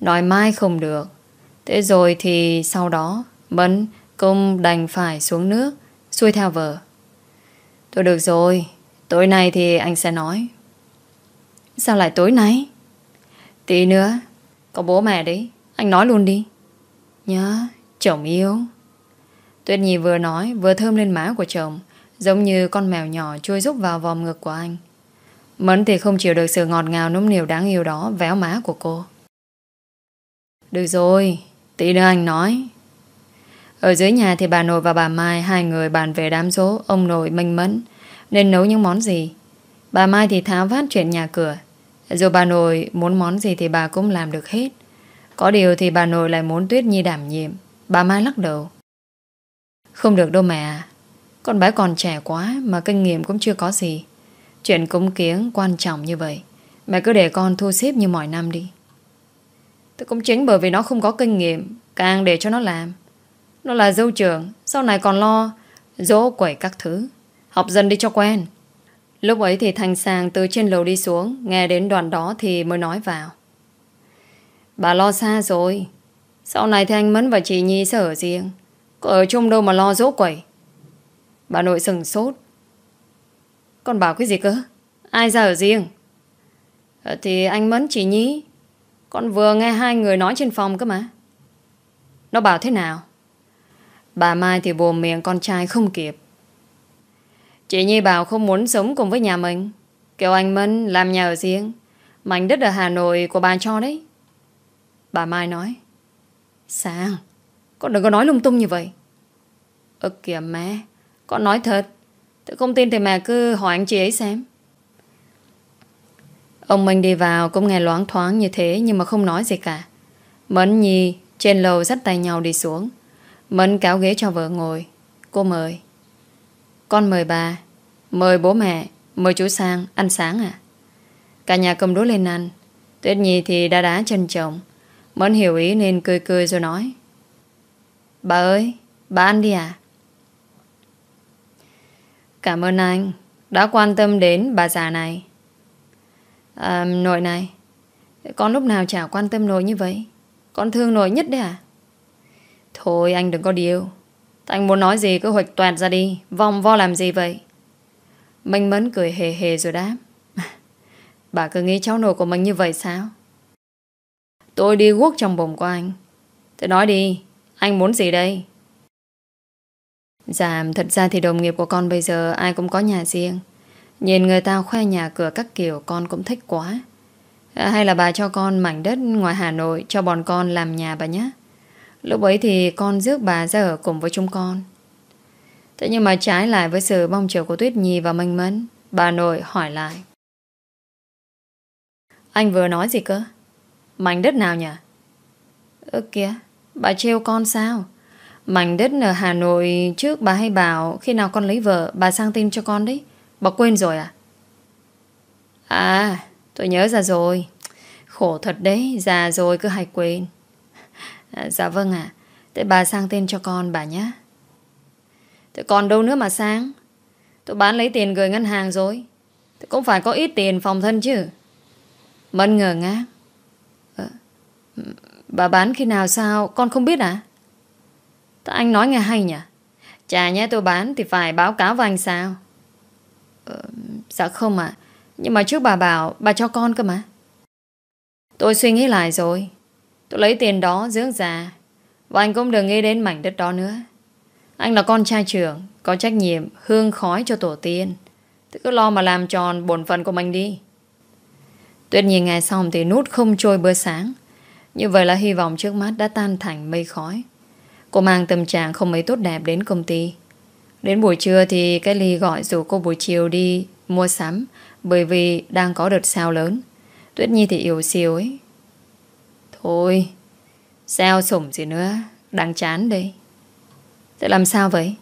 Nói mai không được. Thế rồi thì sau đó, Mẫn cũng đành phải xuống nước, Xuôi theo vợ. Thôi được rồi, Tối nay thì anh sẽ nói. Sao lại tối nay? Tí nữa, Có bố mẹ đấy. Anh nói luôn đi. Nhớ, chồng yêu. Tuyết Nhi vừa nói, vừa thơm lên má của chồng, Giống như con mèo nhỏ chui rúc vào vòng ngực của anh. Mẫn thì không chịu được sự ngọt ngào nũng niều đáng yêu đó Véo má của cô. Được rồi, Tí nữa anh nói. Ở dưới nhà thì bà nội và bà Mai, Hai người bàn về đám dỗ Ông nội, minh mẫn, Nên nấu những món gì? Bà Mai thì tháo vát chuyện nhà cửa. Dù bà nội muốn món gì thì bà cũng làm được hết. Có điều thì bà nội lại muốn Tuyết Nhi đảm nhiệm. Bà Mai lắc đầu. Không được đâu mẹ. Con bé còn trẻ quá Mà kinh nghiệm cũng chưa có gì. Chuyện cúng kiếng quan trọng như vậy. Mẹ cứ để con thu xếp như mọi năm đi. Tôi cũng chính bởi vì nó không có kinh nghiệm, Càng để cho nó làm. Nó là dâu trưởng, Sau này còn lo, Dỗ quẩy các thứ. Học dần đi cho quen. Lúc ấy thì thành sàng từ trên lầu đi xuống, Nghe đến đoạn đó thì mới nói vào. Bà lo xa rồi. Sau này thì anh Mẫn và chị Nhi sẽ ở riêng ở chung đâu mà lo dỗ quẩy? Bà nội sừng sốt. Con bảo cái gì cơ? Ai ra ở riêng? Ờ, Thì anh Mẫn chị Nhi Con vừa nghe hai người nói trên phòng cơ mà. Nó bảo thế nào? Bà Mai thì buồn miệng con trai không kịp. Chị Nhi bảo không muốn sống cùng với nhà mình. Kêu anh Mân làm nhà ở riêng. Mảnh đất ở Hà Nội của bà cho đấy. Bà Mai nói Sao? Con đừng có nói lung tung như vậy. Ơ kìa mẹ, Con nói thật. Tự không tin thì mẹ cứ hỏi anh chị ấy xem. Ông Minh đi vào cũng nghe loáng thoáng như thế Nhưng mà không nói gì cả. Mẫn Nhi trên lầu dắt tay nhau đi xuống. Mẫn kéo ghế cho vợ ngồi. Cô mời. Con mời bà. Mời bố mẹ. Mời chú Sang ăn sáng à Cả nhà cầm đũa lên ăn. Tuyết Nhi thì đã đá chân chồng Mẫn hiểu ý nên cười cười rồi nói. Bà ơi Bà ăn đi à? Cảm ơn anh Đã quan tâm đến bà già này. À, Nội này Con lúc nào chả quan tâm nội như vậy? Con thương nội nhất đấy à? Thôi anh đừng có điêu. Anh muốn nói gì cứ hoạch toẹt ra đi Vòng vo làm gì vậy? Minh Mẫn cười hề hề rồi đáp. Bà cứ nghĩ cháu nội của mình như vậy sao? Tôi đi guốc trong bụng của anh. Tôi nói đi anh muốn gì đây? Dạ thật ra thì đồng nghiệp của con bây giờ Ai cũng có nhà riêng. Nhìn người ta khoe nhà cửa các kiểu Con cũng thích quá. À, hay là bà cho con mảnh đất ngoài Hà Nội Cho bọn con làm nhà bà nhé. Lúc ấy thì con rước bà ra ở cùng với chúng con. Thế nhưng mà trái lại với sự mong chờ của Tuyết Nhi và Minh Mẫn Bà nội hỏi lại. Anh vừa nói gì cơ? Mảnh đất nào nhỉ? Ơ kìa, bà trêu con sao? Mảnh đất ở Hà Nội trước bà hay bảo khi nào con lấy vợ bà sang tin cho con đấy. Bà quên rồi à? À, tôi nhớ ra rồi. Khổ thật đấy, già rồi cứ hay quên. À, dạ vâng ạ. À. Thế bà sang tên cho con bà nhé. Thế còn đâu nữa mà sang? Tôi bán lấy tiền gửi ngân hàng rồi. Thế cũng phải có ít tiền phòng thân chứ. Mân ngờ ngác. À, bà bán khi nào sao? Con không biết à? Thế anh nói nghe hay nhỉ? Chà nhé tôi bán thì phải báo cáo với anh sao? Ờ, dạ không ạ. Nhưng mà trước bà bảo bà cho con cơ mà. Tôi suy nghĩ lại rồi. Tôi lấy tiền đó dưỡng già. Và anh cũng đừng nghĩ đến mảnh đất đó nữa. Anh là con trai trưởng, có trách nhiệm hương khói cho tổ tiên. Tôi cứ lo mà làm tròn bổn phận của mình đi. Tuyết nhìn ngày xong thì nút không trôi bữa sáng. Như vậy là hy vọng trước mắt đã tan thành mây khói. Cô mang tâm trạng không mấy tốt đẹp đến công ty. Đến buổi trưa thì cái ly gọi rủ cô buổi chiều đi mua sắm bởi vì đang có đợt sao lớn. Tuyết Nhi thì yếu siêu ấy. Thôi, sao sủng gì nữa, đang chán đây. Thế làm sao vậy?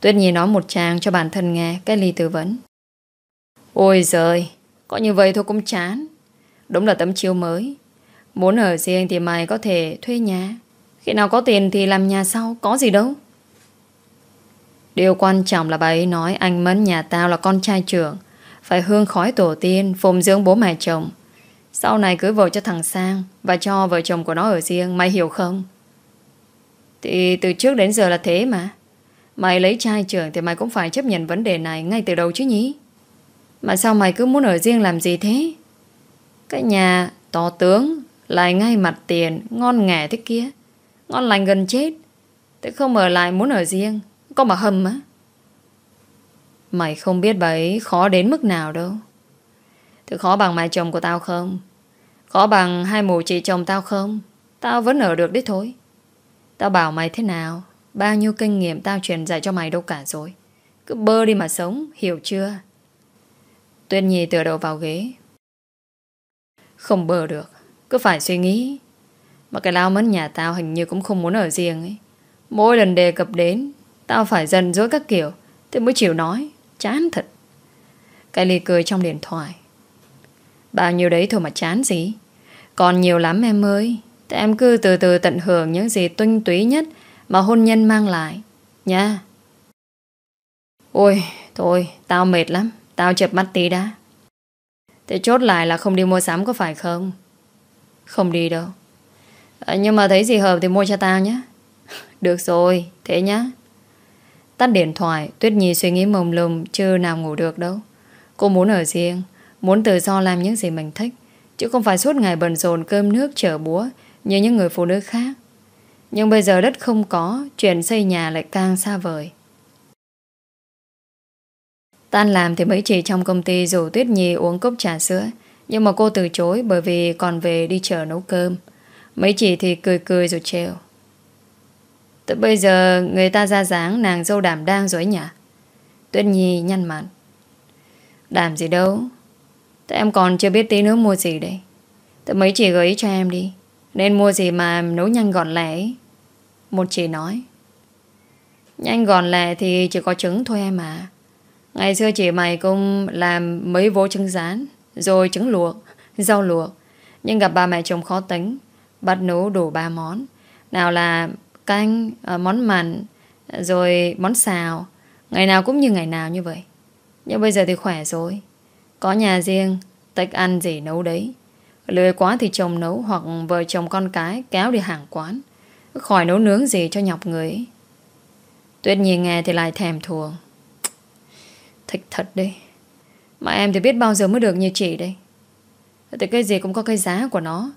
Tuyết Nhi nói một trang cho bản thân nghe cái ly tư vấn. Ôi giời, có như vậy thôi cũng chán. Đúng là tấm chiếu mới. Muốn ở riêng thì mày có thể thuê nhà. Khi nào có tiền thì làm nhà sau, có gì đâu. Điều quan trọng là bà ấy nói anh Mẫn nhà tao là con trai trưởng. Phải hương khói tổ tiên, phùng dưỡng bố mẹ chồng. Sau này cưới vợ cho thằng Sang và cho vợ chồng của nó ở riêng, mày hiểu không? Thì từ trước đến giờ là thế mà. Mày lấy trai trưởng thì mày cũng phải chấp nhận vấn đề này ngay từ đầu chứ nhỉ? Mà sao mày cứ muốn ở riêng làm gì thế? Cái nhà to tướng, lại ngay mặt tiền, ngon nghè thế kia. Ngon lành gần chết. Thế không ở lại muốn ở riêng, có mà hầm á. Mày không biết bà ấy khó đến mức nào đâu. Thế khó bằng mẹ chồng của tao không? Khó bằng hai mù chị chồng tao không? Tao vẫn ở được đấy thôi. Tao bảo mày thế nào? Bao nhiêu kinh nghiệm tao truyền dạy cho mày đâu cả rồi. Cứ bơ đi mà sống, hiểu chưa? Tuyết Nhi tựa đầu vào ghế. Không bơ được, cứ phải suy nghĩ. Mà cái lao mẫn nhà tao hình như cũng không muốn ở riêng ấy. Mỗi lần đề cập đến, tao phải dần dối các kiểu, thế mới chịu nói. Chán thật. Cái ly cười trong điện thoại. Bao nhiêu đấy thôi mà chán gì. Còn nhiều lắm em ơi. Thì em cứ từ từ tận hưởng những gì tinh túy nhất mà hôn nhân mang lại. Nha. Ôi, thôi, tao mệt lắm. Tao chập mắt tí đã. Thế chốt lại là không đi mua sắm có phải không? Không đi đâu. À, nhưng mà thấy gì hợp thì mua cho tao nhé. Được rồi, thế nhá. Tắt điện thoại, Tuyết Nhi suy nghĩ mông lung chưa nào ngủ được đâu. Cô muốn ở riêng, muốn tự do làm những gì mình thích, chứ không phải suốt ngày bận rộn cơm nước chở búa như những người phụ nữ khác. Nhưng bây giờ đất không có, chuyện xây nhà lại càng xa vời. Tan làm thì mấy chị trong công ty rủ Tuyết Nhi uống cốc trà sữa, nhưng mà cô từ chối bởi vì còn về đi chợ nấu cơm. Mấy chị thì cười cười rồi trêu. Từ bây giờ người ta ra dáng nàng dâu đảm đang rồi nhỉ? Tuyết Nhi nhăn mặt. Đảm gì đâu. Tại em còn chưa biết tí nữa mua gì đây. Tự mấy chị gợi ý cho em đi. Nên mua gì mà nấu nhanh gọn lẹ Một chị nói. Nhanh gọn lẹ thì chỉ có trứng thôi em à. Ngày xưa chị mày cũng làm mấy vô trứng rán. Rồi trứng luộc, rau luộc. Nhưng gặp ba mẹ chồng khó tính. Bắt nấu đủ ba món. Nào là canh, ờ, món mặn, rồi món xào. Ngày nào cũng như ngày nào như vậy. Nhưng bây giờ thì khỏe rồi. Có nhà riêng, tách ăn gì nấu đấy. Lười quá thì chồng nấu hoặc vợ chồng con cái kéo đi hàng quán. Khỏi nấu nướng gì cho nhọc người Tuyết nhìn nghe thì lại thèm thuồng. Thích thật đấy. Mà em thì biết bao giờ mới được như chị đây. Thì cái gì cũng có cái giá của nó.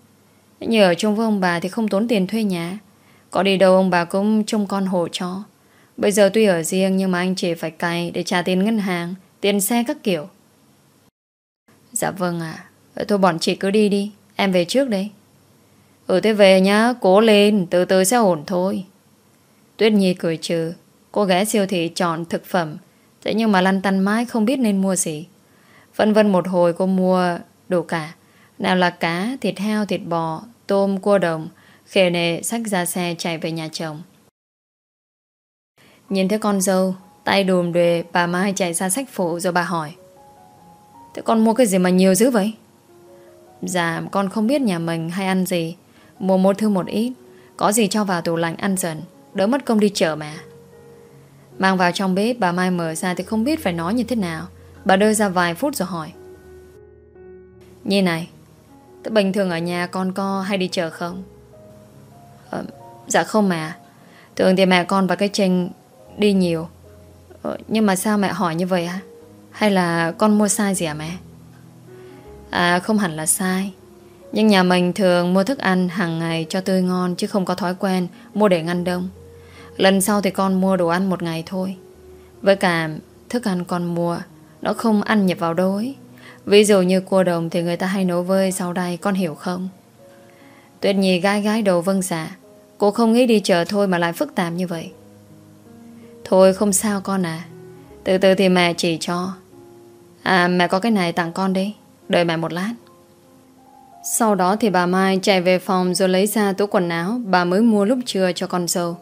Như ở chung với ông bà thì không tốn tiền thuê nhà. Có đi đâu ông bà cũng trông con hộ cho Bây giờ tuy ở riêng Nhưng mà anh chị phải cày để trả tiền ngân hàng, Tiền xe các kiểu. Dạ vâng ạ. Ờ, thôi bọn chị cứ đi đi. Em về trước đây. Ừ thế về nhá. Cố lên. Từ từ sẽ ổn thôi. Tuyết Nhi cười trừ. Cô ghé siêu thị chọn thực phẩm. Thế nhưng mà lăn tăn mãi không biết nên mua gì. Vân vân một hồi cô mua đồ cả. Nào là cá, thịt heo, thịt bò Tôm, cua đồng Khề nề xách ra xe chạy về nhà chồng. Nhìn thấy con dâu Tay đùm đề bà Mai chạy ra sách phụ Rồi bà hỏi Thế con mua cái gì mà nhiều dữ vậy? Dạ con không biết nhà mình hay ăn gì. Mua một thứ một ít Có gì cho vào tủ lạnh ăn dần Đỡ mất công đi chợ mà. Mang vào trong bếp bà Mai mở ra Thì không biết phải nói như thế nào. Bà đưa ra vài phút rồi hỏi. Nhi này Thế bình thường ở nhà con có hay đi chợ không? Ờ, Dạ không mà Thường thì mẹ con và cái Trinh Đi nhiều. Ờ, Nhưng mà sao mẹ hỏi như vậy hả? Hay là con mua sai gì à mẹ? À không hẳn là sai. Nhưng nhà mình thường mua thức ăn hàng ngày cho tươi ngon Chứ không có thói quen mua để ngăn đông. Lần sau thì con mua đồ ăn một ngày thôi. Với cả thức ăn con mua nó không ăn nhập vào đâu ấy. Ví dụ như cua đồng thì người ta hay nấu vơi sau đây, Con hiểu không? Tuyết Nhi gái gái đầu vâng dạ. Cô không nghĩ đi chợ thôi mà lại phức tạp như vậy. Thôi không sao con à Từ từ thì mẹ chỉ cho. À mẹ có cái này tặng con đi. Đợi mẹ một lát. Sau đó thì bà Mai chạy về phòng Rồi lấy ra tủ quần áo Bà mới mua lúc trưa cho con dâu.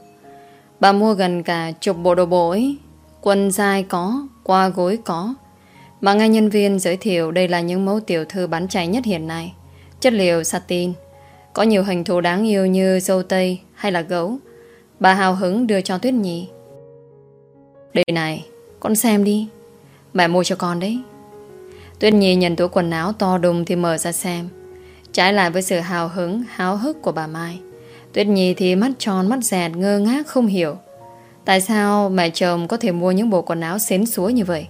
Bà mua gần cả chục bộ đồ bối Quần dài có, Qua gối có. Mà nghe nhân viên giới thiệu Đây là những mẫu tiểu thư bán chạy nhất hiện nay. Chất liệu satin. Có nhiều hình thù đáng yêu như dâu tây Hay là gấu. Bà hào hứng đưa cho Tuyết Nhi. Đây này, Con xem đi. Mẹ mua cho con đấy. Tuyết Nhi nhận túi quần áo to đùng thì mở ra xem. Trái lại với sự hào hứng, Háo hức của bà Mai. Tuyết Nhi thì mắt tròn, mắt dẹt, ngơ ngác, không hiểu. Tại sao mẹ chồng có thể mua những bộ quần áo xến xúa như vậy?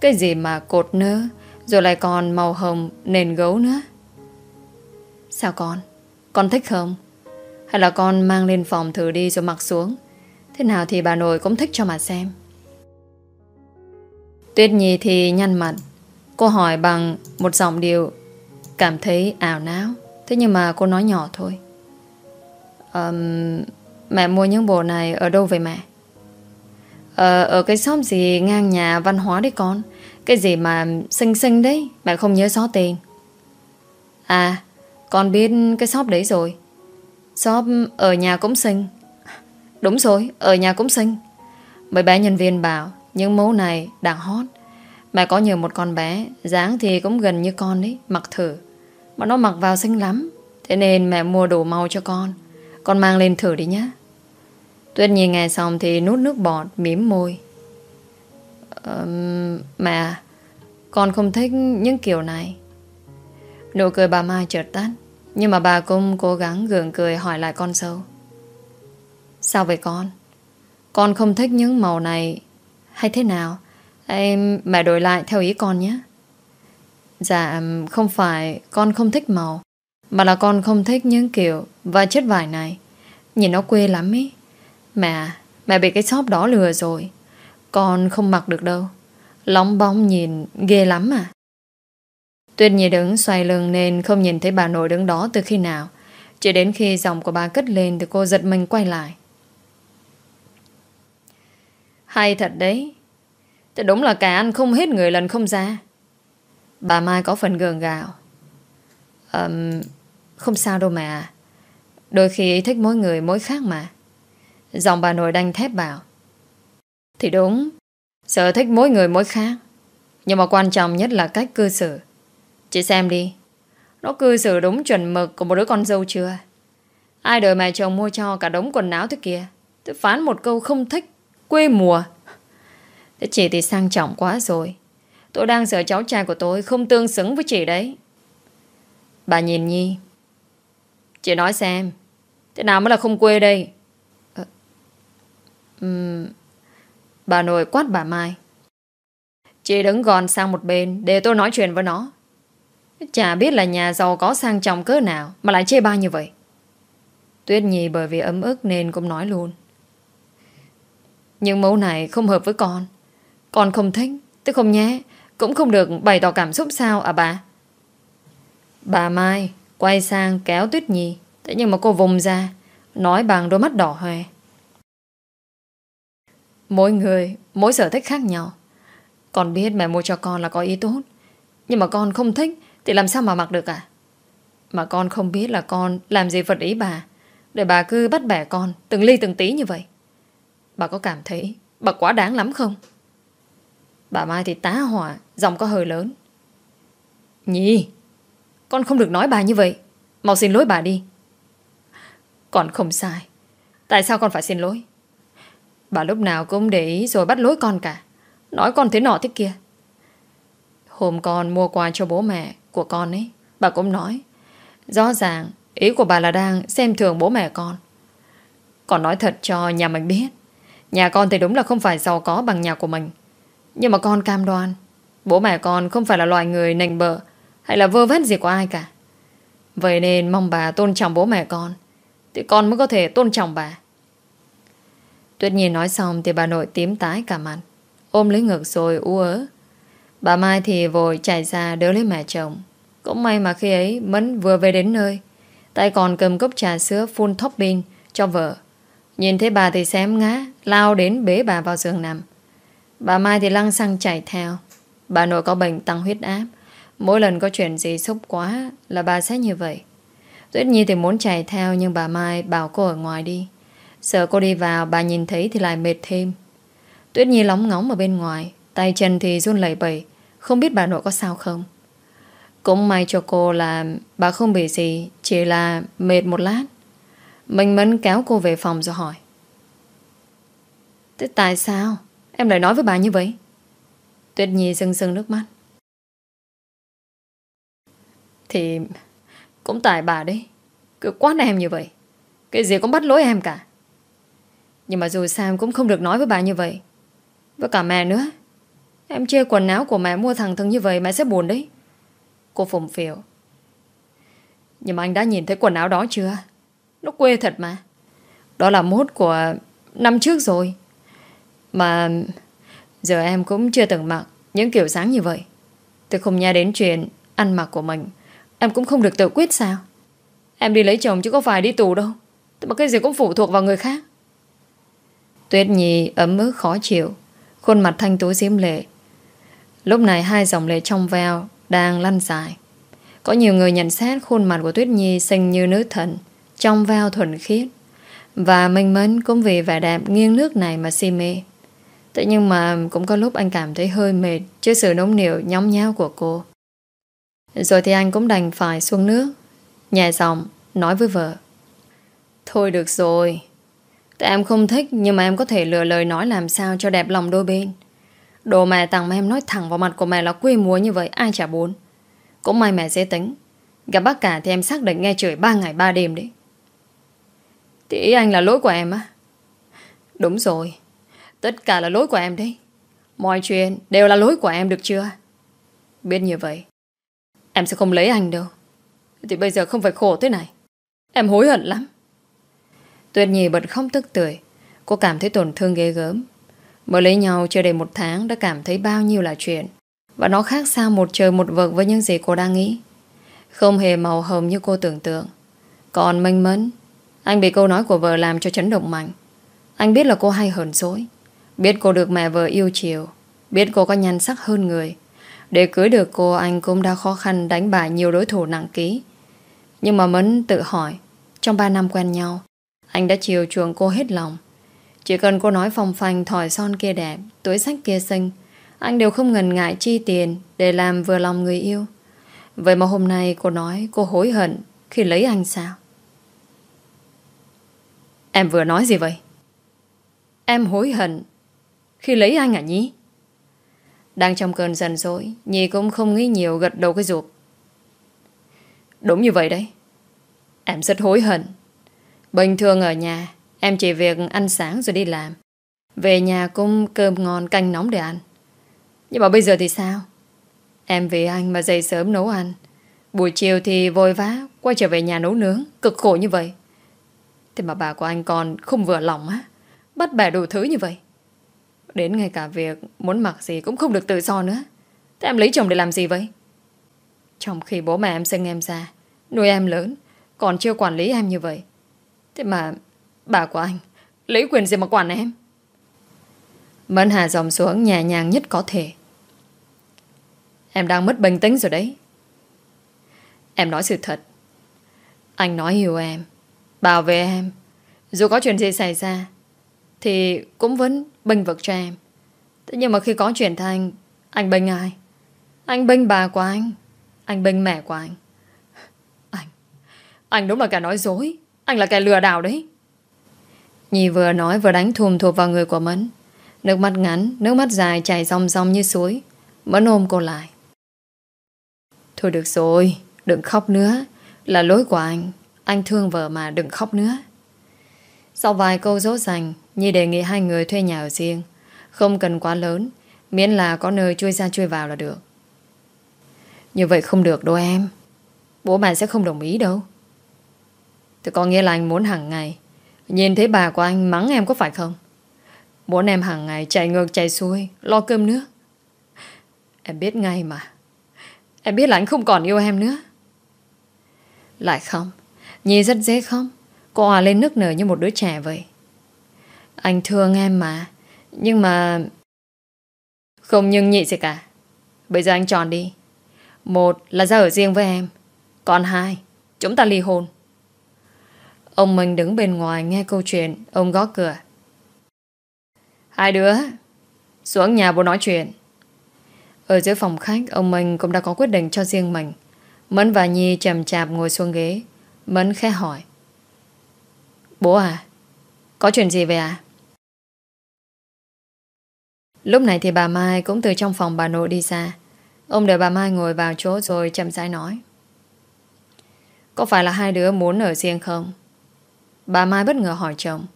Cái gì mà cột nơ Rồi lại còn màu hồng nền gấu nữa. Sao con? Con thích không? Hay là con mang lên phòng thử đi rồi mặc xuống? Thế nào thì bà nội cũng thích cho mà xem. Tuyết Nhi thì nhăn mặt. Cô hỏi bằng một giọng điệu Cảm thấy ảo não. Thế nhưng mà cô nói nhỏ thôi. Um, Mẹ mua những bộ này ở đâu vậy mẹ? Ờ, ở cái shop gì ngang nhà văn hóa đấy con. Cái gì mà xinh xinh đấy Mẹ không nhớ rõ tên. À Con biết cái shop đấy rồi. Shop ở nhà cũng xinh. Đúng rồi Ở nhà cũng xinh. Mấy bé nhân viên bảo Những mẫu này đang hot. Mẹ có nhờ một con bé dáng thì cũng gần như con đấy Mặc thử. Mà nó mặc vào xinh lắm. Thế nên mẹ mua đồ màu cho con. Con mang lên thử đi nhé Tuyết Nhi nghe xong thì nút nước bọt Mím môi. Um, Mà Con không thích những kiểu này. Nụ cười bà Mai chợt tắt Nhưng mà bà cũng cố gắng gượng cười hỏi lại con sâu. Sao vậy con? Con không thích những màu này. Hay thế nào? Em mẹ đổi lại theo ý con nhé. Dạ không phải Con không thích màu Mà là con không thích những kiểu Và chất vải này. Nhìn nó quê lắm ý. Mẹ Mẹ bị cái shop đó lừa rồi. Con không mặc được đâu. Lóng bóng nhìn ghê lắm à. Tuyết Nhi đứng xoay lưng Nên không nhìn thấy bà nội đứng đó từ khi nào. Chỉ đến khi giọng của bà cất lên Thì cô giật mình quay lại. Hay thật đấy. Thì đúng là cả ăn không hết người lần không ra. Bà Mai có phần gường gạo. Um, Không sao đâu mà Đôi khi thích mỗi người mỗi khác mà. Dòng bà nội đanh thép bảo. Thì đúng, Sở thích mỗi người mỗi khác. Nhưng mà quan trọng nhất là cách cư xử. Chị xem đi, Nó cư xử đúng chuẩn mực của một đứa con dâu chưa? Ai đời mẹ chồng mua cho cả đống quần áo thế kia? Tôi phán một câu không thích, Quê mùa. Thế chị thì sang trọng quá rồi. Tôi đang sợ cháu trai của tôi Không tương xứng với chị đấy. Bà nhìn Nhi. Chị nói xem, Thế nào mới là không quê đây? Uhm, Bà nội quát bà Mai. Chị đứng gòn sang một bên Để tôi nói chuyện với nó. Chả biết là nhà giàu có sang trọng cỡ nào Mà lại chê ba như vậy. Tuyết Nhi bởi vì ấm ức nên cũng nói luôn. Nhưng mẫu này không hợp với con. Con không thích Tức không nhé Cũng không được bày tỏ cảm xúc sao à bà? Bà Mai Quay sang kéo Tuyết Nhi Thế nhưng mà cô vùng ra Nói bằng đôi mắt đỏ hoe. Mỗi người, Mỗi sở thích khác nhau. Con biết mẹ mua cho con là có ý tốt. Nhưng mà con không thích Thì làm sao mà mặc được à? Mà con không biết là con làm gì vật ý bà, Để bà cứ bắt bẻ con Từng ly từng tí như vậy. Bà có cảm thấy bà quá đáng lắm không? Bà Mai thì tá hỏa, Giọng có hơi lớn. Nhi, Con không được nói bà như vậy. Mau xin lỗi bà đi. Con không sai. Tại sao con phải xin lỗi? Bà lúc nào cũng để ý rồi bắt lỗi con cả. Nói con thế nọ thế kia. Hôm con mua quà cho bố mẹ Của con ấy, Bà cũng nói, Rõ ràng, ý của bà là đang xem thường bố mẹ con. Con nói thật cho nhà mình biết, Nhà con thì đúng là không phải giàu có bằng nhà của mình. Nhưng mà con cam đoan, Bố mẹ con không phải là loài người nành bợ Hay là vơ vét gì của ai cả. Vậy nên mong bà tôn trọng bố mẹ con, Thì con mới có thể tôn trọng bà. Tuyết Nhi nói xong Thì bà nội tím tái cả mặt, Ôm lấy ngực rồi u ớ. Bà Mai thì vội chạy ra đỡ lấy mẹ chồng. Cũng may mà khi ấy Mẫn vừa về đến nơi, Tay còn cầm cốc trà sữa full topping cho vợ. Nhìn thấy bà thì xém ngá, Lao đến bế bà vào giường nằm. Bà Mai thì lăng xăng chạy theo. Bà nội có bệnh tăng huyết áp. Mỗi lần có chuyện gì sốc quá Là bà sẽ như vậy. Tuyết Nhi thì muốn chạy theo Nhưng bà Mai bảo cô ở ngoài đi. Sợ cô đi vào, bà nhìn thấy thì lại mệt thêm. Tuyết Nhi lóng ngóng ở bên ngoài, Tay chân thì run lẩy bẩy, Không biết bà nội có sao không. Cũng may cho cô là Bà không bị gì, Chỉ là mệt một lát. Mình mẫn kéo cô về phòng rồi hỏi. Thế tại sao? Em lại nói với bà như vậy? Tuyết Nhi sưng sưng nước mắt. Thì Cũng tại bà đấy, Cứ quát em như vậy, Cái gì cũng bắt lỗi em cả. Nhưng mà dù sao em cũng không được nói với bà như vậy. Với cả mẹ nữa. Em chê quần áo của mẹ mua thằng thân như vậy Mẹ sẽ buồn đấy. Cô phùng phiểu Nhưng mà anh đã nhìn thấy quần áo đó chưa? Nó quê thật mà. Đó là mốt của năm trước rồi. Mà Giờ em cũng chưa từng mặc Những kiểu dáng như vậy. Tôi không nghe đến chuyện ăn mặc của mình. Em cũng không được tự quyết sao? Em đi lấy chồng chứ có phải đi tù đâu. Mà cái gì cũng phụ thuộc vào người khác. Tuyết Nhi ấm ức khó chịu, Khuôn mặt thanh tú diễm lệ. Lúc này hai dòng lệ trong veo Đang lăn dài. Có nhiều người nhận xét khuôn mặt của Tuyết Nhi Xinh như nữ thần Trong veo thuần khiết. Và minh mến cũng vì vẻ đẹp nghiêng nước này mà si mê. Thế nhưng mà cũng có lúc anh cảm thấy hơi mệt Trước sự nóng niệu nhóm nháo của cô. Rồi thì anh cũng đành phải xuống nước, Nhẹ giọng nói với vợ. Thôi được rồi Tại em không thích, Nhưng mà em có thể lừa lời nói làm sao cho đẹp lòng đôi bên. Đồ mẹ tặng mà em nói thẳng vào mặt của mẹ là quê múa như vậy, Ai chả muốn. Cũng may mẹ dễ tính. Gặp bác cả thì em xác định nghe chửi ba ngày ba đêm đấy. Thì ý anh là lỗi của em á. Đúng rồi. Tất cả là lỗi của em đấy. Mọi chuyện đều là lỗi của em được chưa? Biết như vậy, Em sẽ không lấy anh đâu. Thì bây giờ không phải khổ thế này. Em hối hận lắm. Tuyệt nhì bật không tức tưởi. Cô cảm thấy tổn thương ghê gớm. Mới lấy nhau chưa đầy một tháng Đã cảm thấy bao nhiêu là chuyện. Và nó khác xa một trời một vực với những gì cô đang nghĩ. Không hề màu hồng như cô tưởng tượng. Còn mênh mẫn, Anh bị câu nói của vợ làm cho chấn động mạnh. Anh biết là cô hay hờn dỗi. Biết cô được mẹ vợ yêu chiều. Biết cô có nhan sắc hơn người. Để cưới được cô, anh cũng đã khó khăn Đánh bại nhiều đối thủ nặng ký. Nhưng mà Mấn tự hỏi, Trong 3 năm quen nhau anh đã chiều chuộng cô hết lòng. Chỉ cần cô nói phòng phanh thỏi son kia đẹp, túi sách kia xinh, Anh đều không ngần ngại chi tiền Để làm vừa lòng người yêu. Vậy mà hôm nay cô nói cô hối hận Khi lấy anh sao? Em vừa nói gì vậy? Em hối hận khi lấy anh à nhí? Đang trong cơn giận dỗi, Nhi cũng không nghĩ nhiều gật đầu cái rụp Đúng như vậy đấy. Em rất hối hận. Bình thường ở nhà Em chỉ việc ăn sáng rồi đi làm. Về nhà cũng cơm ngon canh nóng để ăn. Nhưng mà bây giờ thì sao? Em vì anh mà dậy sớm nấu ăn. Buổi chiều thì vội vã Quay trở về nhà nấu nướng Cực khổ như vậy. Thế mà bà của anh còn không vừa lòng á Bắt bẻ đủ thứ như vậy. Đến ngay cả việc muốn mặc gì cũng không được tự do nữa. Thế em lấy chồng để làm gì vậy? Trong khi bố mẹ em sinh em ra, nuôi em lớn, Còn chưa quản lý em như vậy Thế mà bà của anh Lấy quyền gì mà quản em? Mẫn Hà dòng xuống nhẹ nhàng nhất có thể. Em đang mất bình tĩnh rồi đấy. Em nói sự thật. Anh nói hiểu em, Bảo vệ em. Dù có chuyện gì xảy ra, Thì cũng vẫn bình vực cho em. Thế nhưng mà khi có chuyện thành Anh bình ai? Anh bình bà của anh Anh bình mẹ của anh. Anh Anh đúng là cả nói dối. Anh là kẻ lừa đảo đấy. Nhi vừa nói vừa đánh thùm thuộc vào người của Mẫn. Nước mắt ngắn, Nước mắt dài chảy rong rong như suối. Mẫn ôm cô lại. Thôi được rồi, Đừng khóc nữa. Là lỗi của anh Anh thương vợ mà đừng khóc nữa. Sau vài câu dỗ dành, Nhi đề nghị hai người thuê nhà ở riêng. Không cần quá lớn, Miễn là có nơi chui ra chui vào là được. Như vậy không được đâu em. Bố mẹ sẽ không đồng ý đâu. Thì có nghĩa là anh muốn hàng ngày. Nhìn thấy bà của anh mắng em có phải không? Muốn em hàng ngày chạy ngược, chạy xuôi, Lo cơm nước Em biết ngay mà. Em biết là anh không còn yêu em nữa. Lại không? Nhi rất dễ không? Cô hòa lên nước nở như một đứa trẻ vậy. Anh thương em mà. Nhưng mà Không nhưng nhị gì cả. Bây giờ anh chọn đi. Một là ra ở riêng với em. Còn hai, Chúng ta ly hôn. Ông mình đứng bên ngoài nghe câu chuyện. Ông gõ cửa. Hai đứa, Xuống nhà bố nói chuyện. Ở dưới phòng khách, Ông mình cũng đã có quyết định cho riêng mình. Mẫn và Nhi chầm chạp ngồi xuống ghế. Mẫn khẽ hỏi. Bố à Có chuyện gì vậy à Lúc này thì bà Mai cũng từ trong phòng bà nội đi ra. Ông đợi bà Mai ngồi vào chỗ rồi chậm rãi nói. Có phải là hai đứa muốn ở riêng không? Bà Mai bất ngờ hỏi chồng.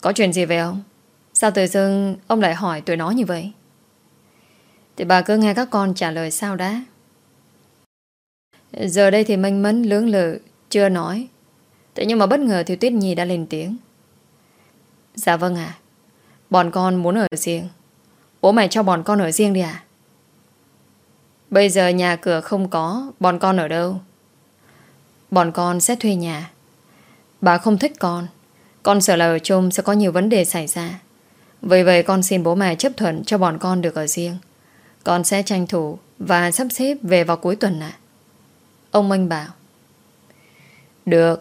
Có chuyện gì về ông? Sao tự dưng ông lại hỏi tụi nó như vậy? Thì bà cứ nghe các con trả lời sao đã. Giờ đây thì Minh Mẫn lưỡng lự, Chưa nói. Thế nhưng mà bất ngờ thì Tuyết Nhi đã lên tiếng. Dạ vâng ạ. Bọn con muốn ở riêng. Bố mẹ cho bọn con ở riêng đi à Bây giờ nhà cửa không có, Bọn con ở đâu? Bọn con sẽ thuê nhà. Bà không thích con. Con sợ là ở chung sẽ có nhiều vấn đề xảy ra. Vì vậy con xin bố mẹ chấp thuận Cho bọn con được ở riêng. Con sẽ tranh thủ Và sắp xếp về vào cuối tuần ạ. Ông Minh bảo. Được.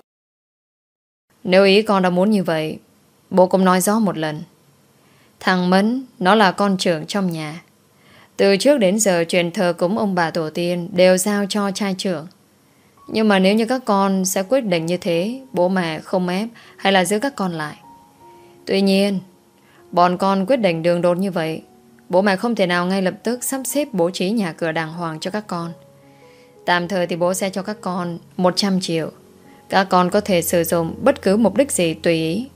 Nếu ý con đã muốn như vậy, Bố cũng nói rõ một lần. Thằng Mẫn, Nó là con trưởng trong nhà. Từ trước đến giờ truyền thờ cúng ông bà tổ tiên Đều giao cho trai trưởng. Nhưng mà nếu như các con Sẽ quyết định như thế, Bố mẹ không ép hay là giữ các con lại? Tuy nhiên, Bọn con quyết định đường đột như vậy, Bố mẹ không thể nào ngay lập tức Sắp xếp bố trí nhà cửa đàng hoàng cho các con. Tạm thời thì bố sẽ cho các con 100 triệu. Các con có thể sử dụng bất cứ mục đích gì tùy ý.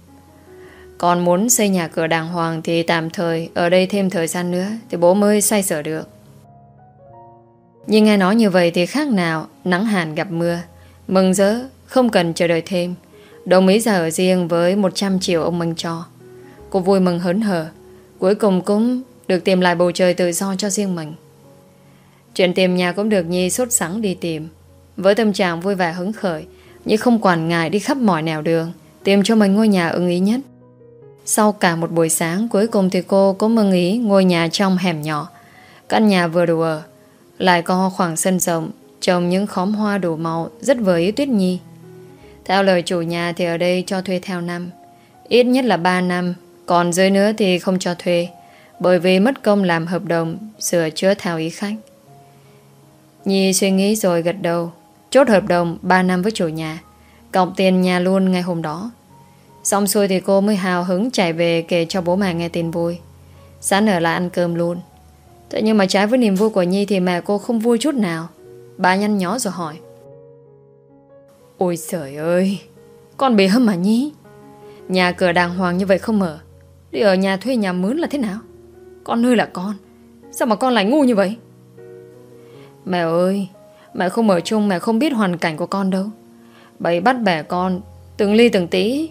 Con muốn xây nhà cửa đàng hoàng Thì tạm thời, ở đây thêm thời gian nữa Thì bố mới xoay sở được. Nhưng nghe nói như vậy thì khác nào, Nắng hàn gặp mưa. Mừng rỡ, không cần chờ đợi thêm. Đồng ý ra ở riêng với 100 triệu ông Minh cho. Cô vui mừng hớn hở. Cuối cùng cũng được tìm lại bầu trời tự do cho riêng mình. Chuyện tìm nhà cũng được Nhi sốt sắng đi tìm. Với tâm trạng vui vẻ hứng khởi, Nhi không quản ngại đi khắp mọi nẻo đường, Tìm cho mình ngôi nhà ưng ý nhất. Sau cả một buổi sáng, Cuối cùng thì cô cũng mừng ý ngôi nhà trong hẻm nhỏ. Căn nhà vừa đủ ở lại có khoảng sân rộng, Trồng những khóm hoa đủ màu Rất vừa ý Tuyết Nhi. Theo lời chủ nhà thì ở đây cho thuê theo năm. Ít nhất là 3 năm, Còn dưới nữa thì không cho thuê, Bởi vì mất công làm hợp đồng, Sửa chữa theo ý khách. Nhi suy nghĩ rồi gật đầu. Chốt hợp đồng 3 năm với chủ nhà, Cọc tiền nhà luôn ngay hôm đó. Xong xuôi thì cô mới hào hứng chạy về Kể cho bố mẹ nghe tin vui. Sáng ở lại ăn cơm luôn. Thế nhưng mà trái với niềm vui của Nhi Thì mẹ cô không vui chút nào. Bà nhăn nhó rồi hỏi. Ôi trời ơi, Con bị hâm mà Nhi. Nhà cửa đàng hoàng như vậy không mở. Đi ở nhà thuê nhà mướn là thế nào? Con nơi là con, Sao mà con lại ngu như vậy? Mẹ ơi, Mẹ không ở chung, mẹ không biết hoàn cảnh của con đâu. Bậy bắt bẻ con, Từng ly từng tí.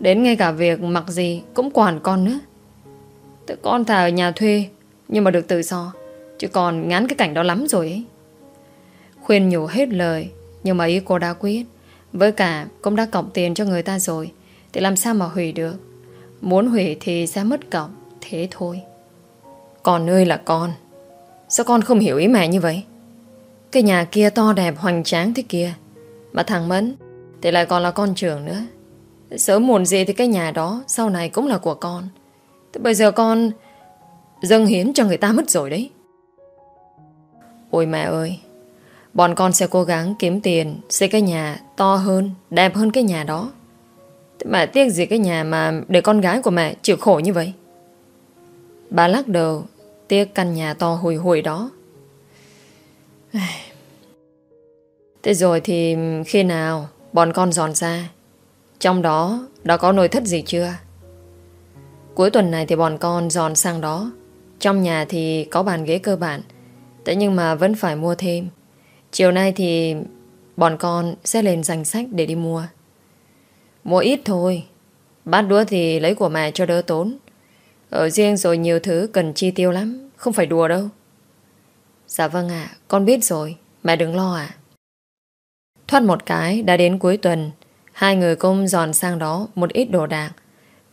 Đến ngay cả việc mặc gì cũng quản con nữa. Tự con thà ở nhà thuê nhưng mà được tự do, Chứ còn ngán cái cảnh đó lắm rồi ấy. Khuyên nhủ hết lời, Nhưng mà ý cô đã quyết. Với cả cũng đã cọc tiền cho người ta rồi, Thì làm sao mà hủy được? Muốn hủy thì sẽ mất cọc Thế thôi. Con ơi là con, Sao con không hiểu ý mẹ như vậy? Cái nhà kia to đẹp, hoành tráng thế kia. Mà thằng Mẫn Thì lại còn là con trưởng nữa. Sớm muộn gì thì cái nhà đó Sau này cũng là của con. Thế bây giờ con Dâng hiến cho người ta mất rồi đấy. Ôi mẹ ơi, Bọn con sẽ cố gắng kiếm tiền Xây cái nhà to hơn, Đẹp hơn cái nhà đó. Thế mà tiếc gì cái nhà mà Để con gái của mẹ chịu khổ như vậy? Bà lắc đầu, Tiếc căn nhà to hùi hùi đó. Thế rồi thì khi nào Bọn con dọn ra? Trong đó, đã có nồi thất gì chưa? Cuối tuần này thì bọn con dọn sang đó. Trong nhà thì có bàn ghế cơ bản, Thế nhưng mà vẫn phải mua thêm. Chiều nay thì Bọn con sẽ lên danh sách để đi mua. Mua ít thôi, Bát đũa thì lấy của mẹ cho đỡ tốn. Ở riêng rồi nhiều thứ cần chi tiêu lắm, Không phải đùa đâu. Dạ vâng ạ, Con biết rồi, Mẹ đừng lo ạ. Thoát một cái, đã đến cuối tuần, Hai người công dọn sang đó Một ít đồ đạc.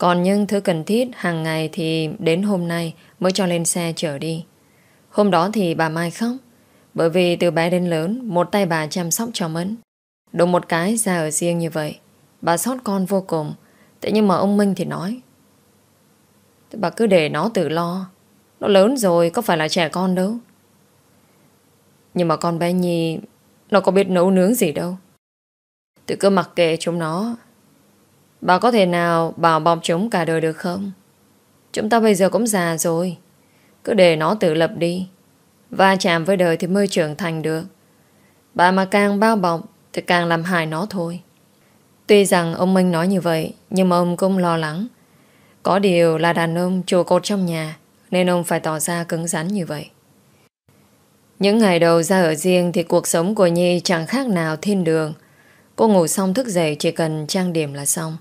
Còn những thứ cần thiết hàng ngày thì Đến hôm nay mới cho lên xe chở đi. Hôm đó thì bà Mai khóc, Bởi vì từ bé đến lớn, Một tay bà chăm sóc cho Mẫn. Đúng một cái ra ở riêng như vậy, Bà sót con vô cùng. Thế nhưng mà ông Minh thì nói, Thế bà cứ để nó tự lo, Nó lớn rồi có phải là trẻ con đâu. Nhưng mà con bé Nhi, Nó có biết nấu nướng gì đâu. Tự cứ mặc kệ chúng nó Bà có thể nào bảo bọc chúng cả đời được không? Chúng ta bây giờ cũng già rồi. Cứ để nó tự lập đi. Va chạm với đời thì mới trưởng thành được. Bà mà càng bao bọc Thì càng làm hại nó thôi. Tuy rằng ông Minh nói như vậy, Nhưng mà ông cũng lo lắng. Có điều là đàn ông trụ cột trong nhà, Nên ông phải tỏ ra cứng rắn như vậy. Những ngày đầu ra ở riêng Thì cuộc sống của Nhi chẳng khác nào thiên đường. Cô ngủ xong thức dậy Chỉ cần trang điểm là xong.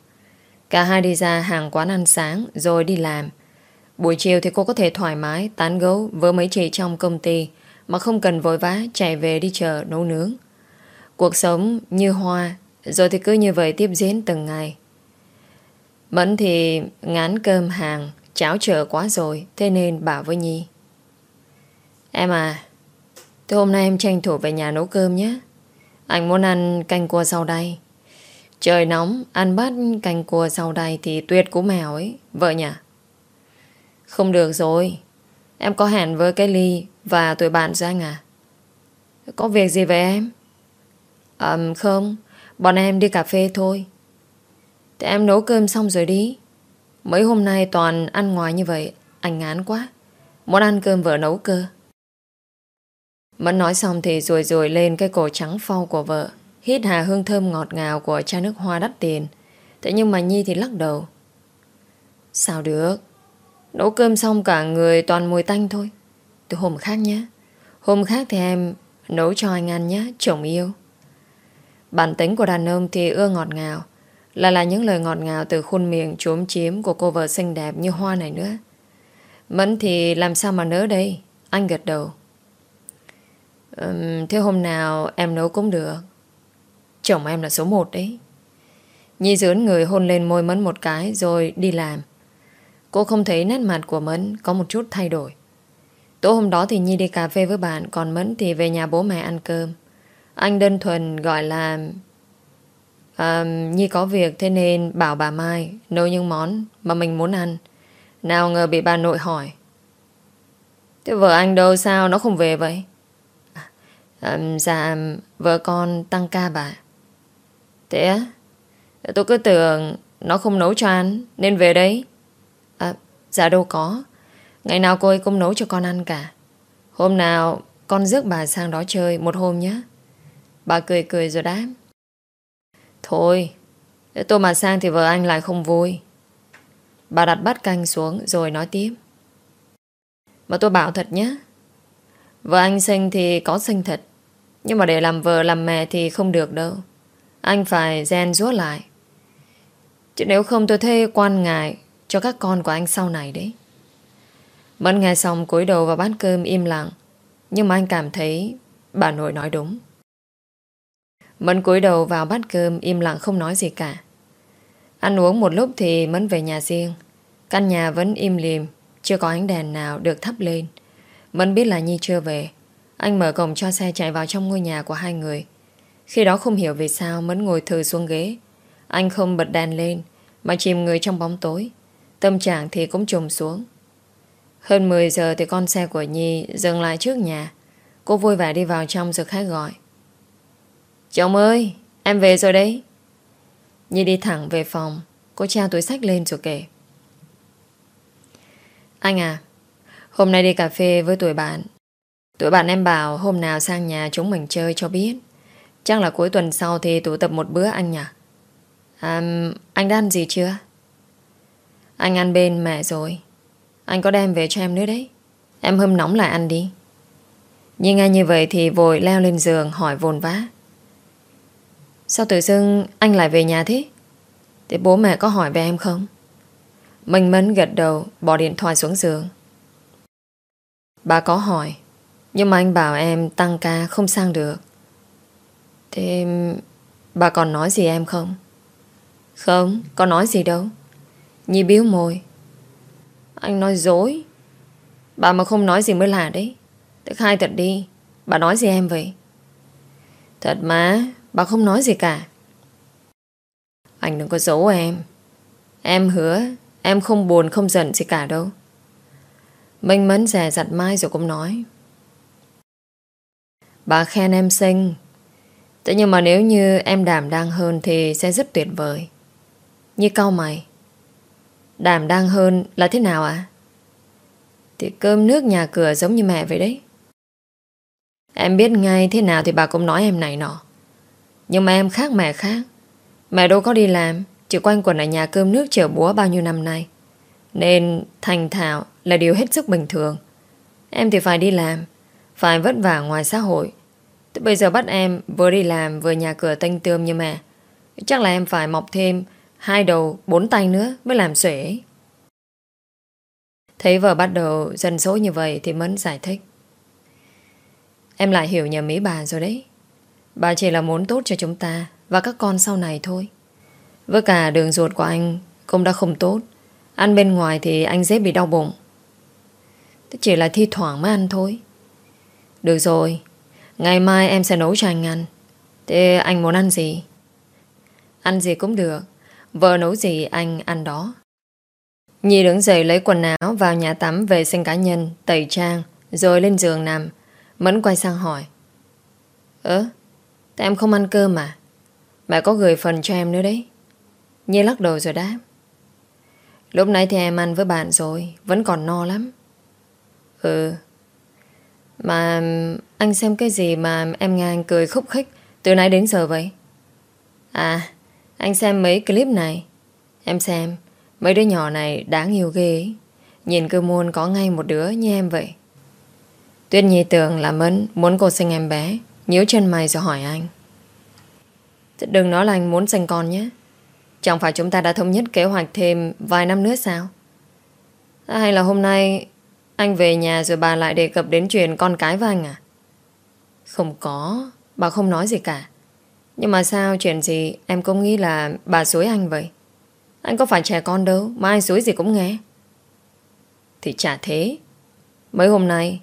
Cả hai đi ra hàng quán ăn sáng, Rồi đi làm. Buổi chiều thì cô có thể thoải mái, Tán gấu với mấy chị trong công ty, Mà không cần vội vã chạy về đi chợ nấu nướng. Cuộc sống như hoa, rồi thì cứ như vậy tiếp diễn từng ngày. Mẫn thì ngán cơm hàng, Cháo chở quá rồi, Thế nên bảo với Nhi. Em à Thế hôm nay em tranh thủ về nhà nấu cơm nhé. Anh muốn ăn canh cua sau đây Trời nóng, Ăn bát canh cua sau đây Thì tuyệt của mèo ấy, Vợ nhỉ? Không được rồi. Em có hẹn với cái ly Và tụi bạn ra à? Có việc gì vậy em? À không. Bọn em đi cà phê thôi. Thì em nấu cơm xong rồi đi. Mấy hôm nay toàn ăn ngoài như vậy, Anh ngán quá. Muốn ăn cơm vợ nấu cơ. Mẫn nói xong thì rồi rồi lên cái cổ trắng phau của vợ. Hít hà hương thơm ngọt ngào của chai nước hoa đắt tiền. Thế nhưng mà Nhi thì lắc đầu. Sao được? Nấu cơm xong cả người toàn mùi tanh thôi. Từ hôm khác nhé Hôm khác thì em nấu cho anh ăn nhé Chồng yêu. Bản tính của đàn ông thì ưa ngọt ngào Là là những lời ngọt ngào từ khuôn miệng trốn chiếm của cô vợ xinh đẹp như hoa này nữa. Mẫn thì làm sao mà nỡ đây? Anh gật đầu. Um, Thế hôm nào em nấu cũng được. Chồng em là số một đấy Nhi dướn người hôn lên môi Mẫn một cái Rồi đi làm Cô không thấy nét mặt của Mẫn Có một chút thay đổi Tối hôm đó thì Nhi đi cà phê với bạn Còn Mẫn thì về nhà bố mẹ ăn cơm anh đơn thuần gọi là à, Nhi có việc thế nên bảo bà Mai nấu những món mà mình muốn ăn. Nào ngờ bị bà nội hỏi. Thế vợ anh đâu sao nó không về vậy? À, dạ vợ con tăng ca bà. Thế á? Tôi cứ tưởng nó không nấu cho ăn nên về đấy. À, dạ đâu có. Ngày nào cô ấy cũng nấu cho con ăn cả. Hôm nào con rước bà sang đó chơi một hôm nhé. Bà cười cười rồi đáp Thôi Tôi mà sang thì vợ anh lại không vui Bà đặt bát canh xuống Rồi nói tiếp Mà tôi bảo thật nhé Vợ anh sinh thì có sinh thật Nhưng mà để làm vợ làm mẹ thì không được đâu anh phải gen rúa lại Chứ nếu không tôi thê quan ngại Cho các con của anh sau này đấy Mẫn nghe xong cúi đầu vào bát cơm im lặng Nhưng mà anh cảm thấy Bà nội nói đúng Mẫn cúi đầu vào bát cơm im lặng không nói gì cả. Ăn uống một lúc thì Mẫn về nhà riêng. Căn nhà vẫn im lìm, chưa có ánh đèn nào được thắp lên. Mẫn biết là Nhi chưa về. Anh mở cổng cho xe chạy vào trong ngôi nhà của hai người. Khi đó không hiểu vì sao Mẫn ngồi thừ xuống ghế. Anh không bật đèn lên, mà chìm người trong bóng tối. Tâm trạng thì cũng trùm xuống. Hơn 10 giờ thì con xe của Nhi dừng lại trước nhà. Cô vui vẻ đi vào trong rồi khách gọi. Chồng ơi, em về rồi đấy. Nhi đi thẳng về phòng, cô trao túi sách lên rồi kể. Anh à, hôm nay đi cà phê với tuổi bạn. Tuổi bạn em bảo hôm nào sang nhà chúng mình chơi cho biết. Chắc là cuối tuần sau thì tụ tập một bữa anh nhỉ? À, anh đã ăn gì chưa? Anh ăn bên mẹ rồi. Anh có đem về cho em nữa đấy. Em hâm nóng lại ăn đi. Nhưng nghe như vậy thì vội leo lên giường hỏi vồn vã. Sao tự dưng anh lại về nhà thế? Thế bố mẹ có hỏi về em không? mình Mẫn gật đầu bỏ điện thoại xuống giường. Bà có hỏi Nhưng mà anh bảo em tăng ca không sang được Thế bà còn nói gì em không? Không, có nói gì đâu. Nhi biếu môi. Anh nói dối. Bà mà không nói gì mới lạ đấy. Thế khai thật đi. Bà nói gì em vậy? Thật mà Bà không nói gì cả. Anh đừng có giấu em. Em hứa Em không buồn không giận gì cả đâu. Minh mẫn rè giặt mai rồi cũng nói. Bà khen em xinh. Thế nhưng mà nếu như em đảm đang hơn Thì sẽ rất tuyệt vời. Như câu mày Đảm đang hơn là thế nào ạ? À? Thì cơm nước nhà cửa giống như mẹ vậy đấy. Em biết ngay thế nào thì bà cũng nói em này nọ. Nhưng mà em khác mẹ khác. Mẹ đâu có đi làm, Chỉ quanh quẩn ở nhà cơm nước chở búa bao nhiêu năm nay. Nên thành thạo là điều hết sức bình thường. Em thì phải đi làm, Phải vất vả ngoài xã hội bây giờ bắt em vừa đi làm Vừa nhà cửa tanh tươm như mẹ. Chắc là em phải mọc thêm Hai đầu, bốn tay nữa mới làm xuể. Thấy vợ bắt đầu dần số như vậy Thì Mẫn giải thích. Em lại hiểu nhầm ý bà rồi đấy. Bà chỉ là muốn tốt cho chúng ta Và các con sau này thôi. Với cả đường ruột của anh Cũng đã không tốt. Ăn bên ngoài thì anh dễ bị đau bụng. Thế chỉ là thi thoảng mới ăn thôi. Được rồi Ngày mai em sẽ nấu cho anh ăn. Thế anh muốn ăn gì? Ăn gì cũng được. Vợ nấu gì anh ăn đó. Nhi đứng dậy lấy quần áo Vào nhà tắm vệ sinh cá nhân, Tẩy trang, Rồi lên giường nằm. Mẫn quay sang hỏi. Ơ, Tại em không ăn cơm mà? Mẹ có gửi phần cho em nữa đấy. Nhi lắc đầu rồi đáp. Lúc nãy thì em ăn với bạn rồi, Vẫn còn no lắm. Ừ mà anh xem cái gì mà em nghe anh cười khúc khích. Từ nãy đến giờ vậy. À Anh xem mấy clip này. Em xem, Mấy đứa nhỏ này đáng yêu ghê ấy. Nhìn cơ môn có ngay một đứa như em vậy. Tuyết Nhi tưởng là Mẫn Muốn cô sinh em bé. Nhíu chân mày rồi hỏi anh. Đừng nói là anh muốn sinh con nhé. Chẳng phải chúng ta đã thống nhất kế hoạch thêm Vài năm nữa sao? À, hay là hôm nay anh về nhà rồi bà lại đề cập đến chuyện Con cái với anh à? Không có, Bà không nói gì cả. Nhưng mà sao chuyện gì Em cũng nghĩ là bà suối anh vậy? Anh có phải trẻ con đâu, Mà ai suối gì cũng nghe. Thì chả thế. Mấy hôm nay,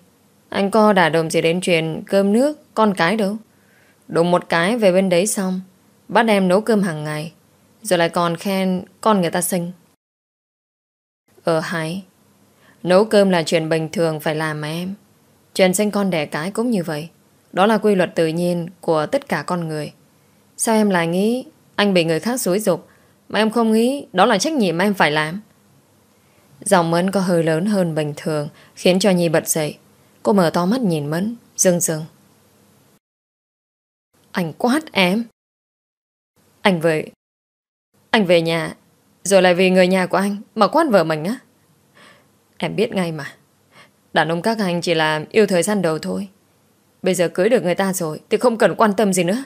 Anh có đả đồng gì đến chuyện cơm nước Con cái đâu? Đụng một cái về bên đấy xong, Bắt em nấu cơm hàng ngày, Rồi lại còn khen con người ta sinh Ờ hay. Nấu cơm là chuyện bình thường phải làm mà em. Chuyện sinh con đẻ cái cũng như vậy. Đó là quy luật tự nhiên Của tất cả con người. Sao em lại nghĩ Anh bị người khác xúi dục, Mà em không nghĩ đó là trách nhiệm mà em phải làm? Giọng Mẫn có hơi lớn hơn bình thường, Khiến cho Nhi bật dậy. Cô mở to mắt nhìn Mẫn Dưng dưng Anh quát em. Anh về. Anh về nhà, Rồi lại vì người nhà của anh Mà quát vợ mình á. Em biết ngay mà. Đàn ông các anh chỉ là yêu thời gian đầu thôi. Bây giờ cưới được người ta rồi Thì không cần quan tâm gì nữa.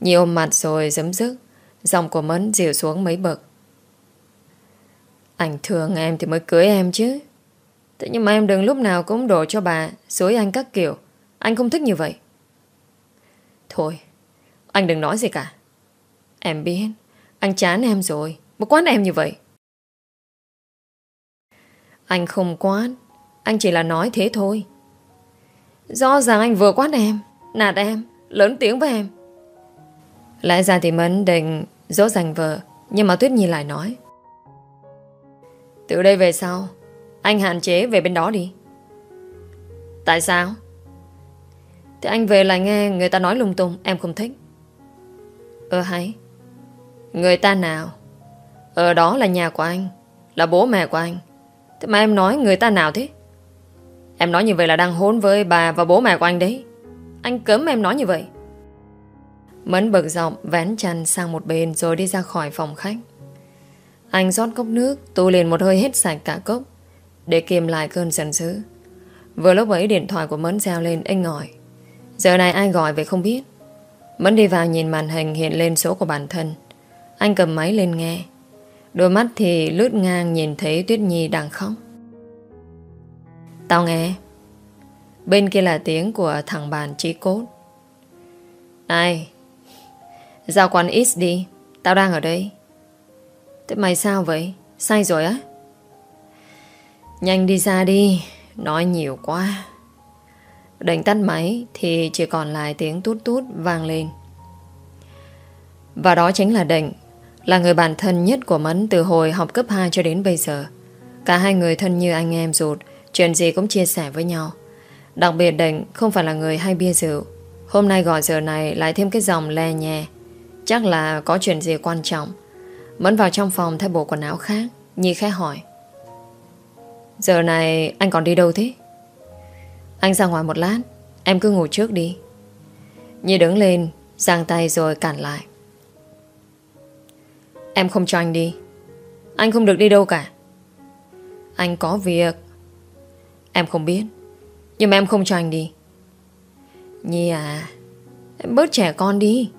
Nhi ôm mặt rồi giấm dứt Dòng của Mẫn dịu xuống mấy bậc. Anh thương em thì mới cưới em chứ. Thế nhưng mà em đừng lúc nào cũng đổ cho bà, dối anh các kiểu. Anh không thích như vậy. Thôi, Anh đừng nói gì cả. Em biết, Anh chán em rồi. Một quán em như vậy. Anh không quát. Anh chỉ là nói thế thôi. Do rằng anh vừa quát em, Nạt em, Lớn tiếng với em. Lẽ ra thì Mẫn định dỗ dành vợ, Nhưng mà Tuyết Nhi lại nói. Từ đây về sau, Anh hạn chế về bên đó đi. Tại sao? Thì anh về lại nghe người ta nói lung tung, Em không thích. Ờ hay. Người ta nào? Ở đó là nhà của anh, Là bố mẹ của anh. Thế mà em nói người ta nào thế? Em nói như vậy là đang hôn với bà và bố mẹ của anh đấy. Anh cấm em nói như vậy. Mẫn bực giọng vén chăn sang một bên Rồi đi ra khỏi phòng khách. Anh rót cốc nước, Tu liền một hơi hết sạch cả cốc, Để kiềm lại cơn giận dữ. Vừa lúc ấy điện thoại của Mẫn reo lên anh ngỏi Giờ này ai gọi vậy không biết. Mẫn đi vào nhìn màn hình hiện lên số của bản thân. Anh cầm máy lên nghe. Đôi mắt thì lướt ngang nhìn thấy Tuyết Nhi đang khóc. Tao nghe. Bên kia là tiếng của thằng bàn trí cốt. Này, ra quán ít đi. Tao đang ở đây. Thế mày sao vậy? Sai rồi á. Nhanh đi ra đi. Nói nhiều quá. Đánh tắt máy Thì chỉ còn lại tiếng tút tút vang lên. Và đó chính là Định là người bạn thân nhất của Mẫn Từ hồi học cấp 2 cho đến bây giờ. Cả hai người thân như anh em ruột, Chuyện gì cũng chia sẻ với nhau. Đặc biệt Định không phải là người hay bia rượu. Hôm nay gọi giờ này Lại thêm cái dòng le nhẹ Chắc là có chuyện gì quan trọng. Mẫn vào trong phòng thay bộ quần áo khác Nhi khẽ hỏi. Giờ này anh còn đi đâu thế? Anh ra ngoài một lát, Em cứ ngủ trước đi. Nhi đứng lên, Giang tay rồi cản lại. Em không cho anh đi. Anh không được đi đâu cả. Anh có việc. Em không biết. Nhưng mà em không cho anh đi. Nhi à Em bớt trẻ con đi.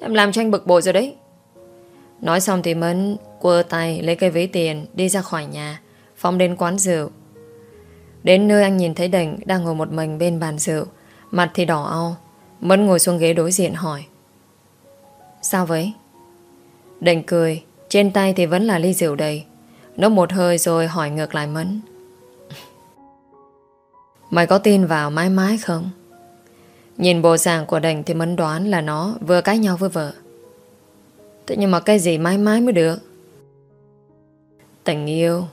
Em làm cho anh bực bội rồi đấy. Nói xong thì Mẫn quơ tay lấy cây ví tiền đi ra khỏi nhà Phong đến quán rượu. Đến nơi anh nhìn thấy đình đang ngồi một mình bên bàn rượu, Mặt thì đỏ au Mẫn ngồi xuống ghế đối diện hỏi, Sao vậy? Đành cười, Trên tay thì vẫn là ly rượu đầy Nó một hơi rồi hỏi ngược lại Mẫn Mày có tin vào mãi mãi không? Nhìn bộ dạng của Đành thì Mẫn đoán là nó vừa cãi nhau với vợ. Thế nhưng mà cái gì mãi mãi mới được? Tình yêu.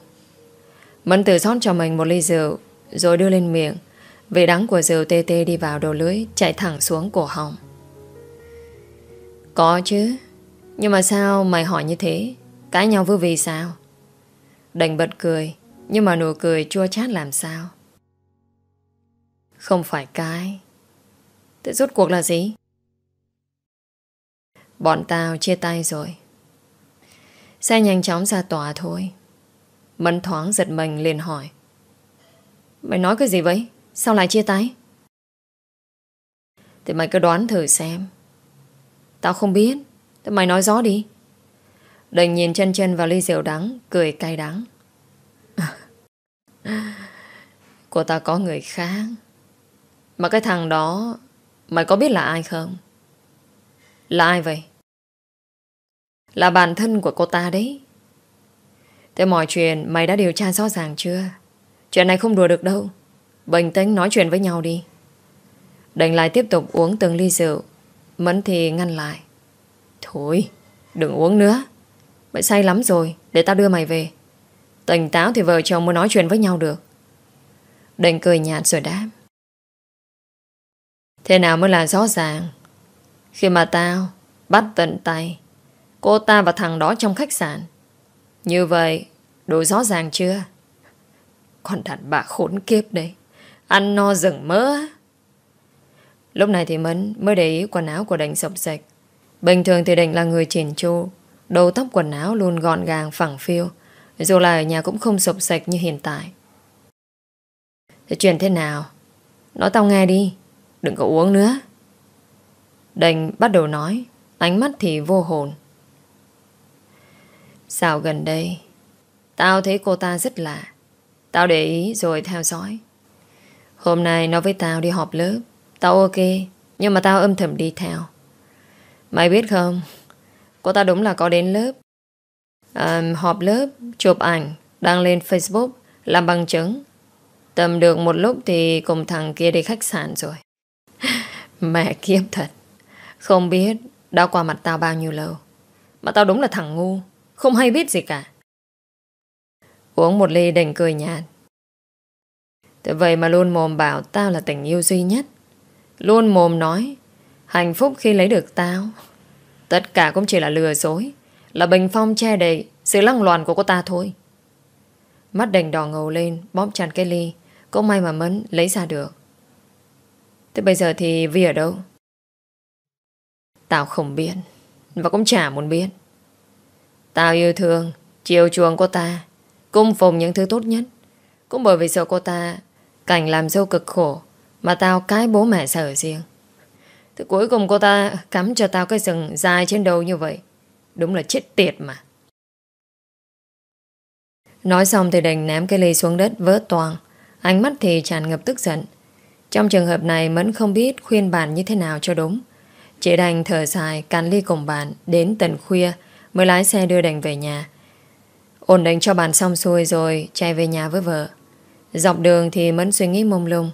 Mẫn tự rót cho mình một ly rượu, rồi đưa lên miệng. Vị đắng của rượu tê tê đi vào đầu lưới chạy thẳng xuống cổ họng. Có chứ. Nhưng mà sao mày hỏi như thế? Cãi nhau với vì sao? Đành bật cười, Nhưng mà nụ cười chua chát làm sao? Không phải cái Thế rốt cuộc là gì? Bọn tao chia tay rồi Xe nhanh chóng ra tòa thôi Mẫn thoáng giật mình liền hỏi Mày nói cái gì vậy? Sao lại chia tay? Thì mày cứ đoán thử xem Tao không biết Thế mày nói rõ đi. Đành nhìn chân chân vào ly rượu đắng, Cười cay đắng. Cô ta có người khác. Mà cái thằng đó, Mày có biết là ai không? Là ai vậy? Là bản thân của cô ta đấy. Thế mọi chuyện mày đã điều tra rõ ràng chưa? Chuyện này không đùa được đâu. Bình tĩnh nói chuyện với nhau đi. Đành lại tiếp tục uống từng ly rượu, Mẫn thì ngăn lại. Thôi, đừng uống nữa. Mày say lắm rồi, Để tao đưa mày về. Tỉnh táo thì vợ chồng mới nói chuyện với nhau được. Đành cười nhạt rồi đáp. Thế nào mới là rõ ràng? Khi mà tao Bắt tận tay, Cô ta và thằng đó trong khách sạn. Như vậy, Đủ rõ ràng chưa? Con đàn bà khốn kiếp đấy, Ăn no rừng mỡ Lúc này thì Mẫn mới để ý quần áo của Đành sọc sạch. Bình thường thì Đành là người chỉn chu, Đầu tóc quần áo luôn gọn gàng, phẳng phiêu Dù là ở nhà cũng không sụp sạch như hiện tại. Thế chuyện thế nào? Nói tao nghe đi, Đừng có uống nữa. Đành bắt đầu nói, Ánh mắt thì vô hồn. Sao gần đây, Tao thấy cô ta rất lạ. Tao để ý rồi theo dõi. Hôm nay nó với tao đi họp lớp, Tao ok, Nhưng mà tao âm thầm đi theo. Mày biết không? Cô ta đúng là có đến lớp. À, Họp lớp Chụp ảnh Đăng lên Facebook Làm bằng chứng. Tầm được một lúc thì cùng thằng kia đi khách sạn rồi. Mẹ kiếp thật. Không biết đã qua mặt tao bao nhiêu lâu. Mà tao đúng là thằng ngu Không hay biết gì cả. Uống một ly đành cười nhạt. Thế vậy mà luôn mồm bảo Tao là tình yêu duy nhất. Luôn mồm nói Hạnh phúc khi lấy được tao. Tất cả cũng chỉ là lừa dối, Là bình phong che đầy Sự lăng loàn của cô ta thôi. Mắt đành đỏ ngầu lên, Bóp chặt cái ly, Cũng may mà Mẫn lấy ra được. Thế bây giờ thì Vi ở đâu? Tao không biết, Và cũng chả muốn biết. Tao yêu thương, Chiều chuộng cô ta, Cung phùng những thứ tốt nhất. Cũng bởi vì sợ cô ta, Cảnh làm dâu cực khổ, Mà tao cái bố mẹ sở riêng. Thì cuối cùng cô ta cắm cho tao cái sừng dài trên đầu như vậy. Đúng là chết tiệt mà. Nói xong thì đành ném cái ly xuống đất vỡ toàn Ánh mắt thì tràn ngập tức giận. Trong trường hợp này Mẫn không biết khuyên bạn như thế nào cho đúng. Chị đành thở dài, càn ly cùng bạn Đến tận khuya, Mới lái xe đưa đành về nhà. Ổn định cho bạn xong xuôi rồi Chạy về nhà với vợ. Dọc đường thì Mẫn suy nghĩ mông lung.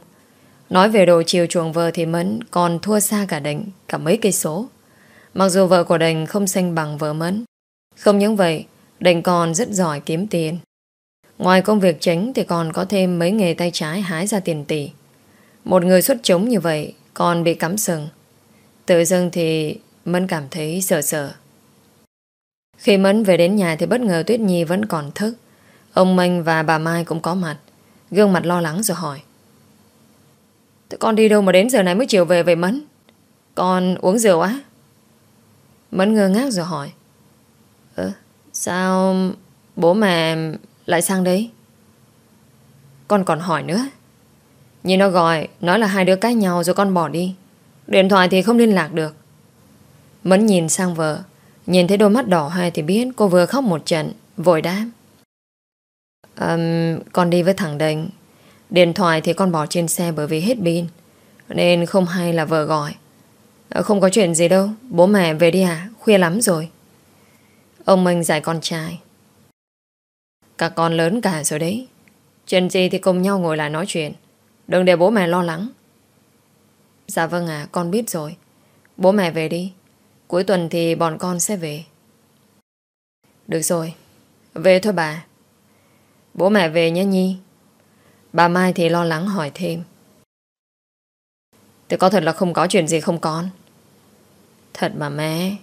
Nói về đồ chiều chuộng vợ thì Mẫn Còn thua xa cả đình Cả mấy cây số Mặc dù vợ của đình không xanh bằng vợ Mẫn, Không những vậy đình còn rất giỏi kiếm tiền Ngoài công việc chính thì còn có thêm mấy nghề tay trái hái ra tiền tỷ. Một người xuất chúng như vậy còn bị cắm sừng. Tự dưng thì Mẫn cảm thấy sợ sợ. Khi Mẫn về đến nhà thì bất ngờ Tuyết Nhi vẫn còn thức. Ông Minh và bà Mai cũng có mặt. Gương mặt lo lắng rồi hỏi. Tụi con đi đâu mà đến giờ này mới chiều về về Mẫn? Con uống rượu á? Mẫn ngơ ngác rồi hỏi. Ơ, sao bố mẹ lại sang đấy Con còn hỏi nữa Nhìn nó gọi Nói là hai đứa cãi nhau rồi con bỏ đi Điện thoại thì không liên lạc được Mẫn nhìn sang vợ Nhìn thấy đôi mắt đỏ hai thì biết cô vừa khóc một trận Vội đáp um, Con đi với thằng Đình Điện thoại thì con bỏ trên xe bởi vì hết pin. Nên không hay là vợ gọi. Ờ, không có chuyện gì đâu. Bố mẹ về đi à Khuya lắm rồi. Ông Minh dạy con trai. Các con lớn cả rồi đấy. Chuyện gì thì cùng nhau ngồi lại nói chuyện. Đừng để bố mẹ lo lắng. Dạ vâng à con biết rồi. Bố mẹ về đi. Cuối tuần thì bọn con sẽ về. Được rồi. Về thôi bà. Bố mẹ về nhé Nhi. Bà Mai thì lo lắng hỏi thêm. Thế có thật là không có chuyện gì không con? Thật mà mẹ.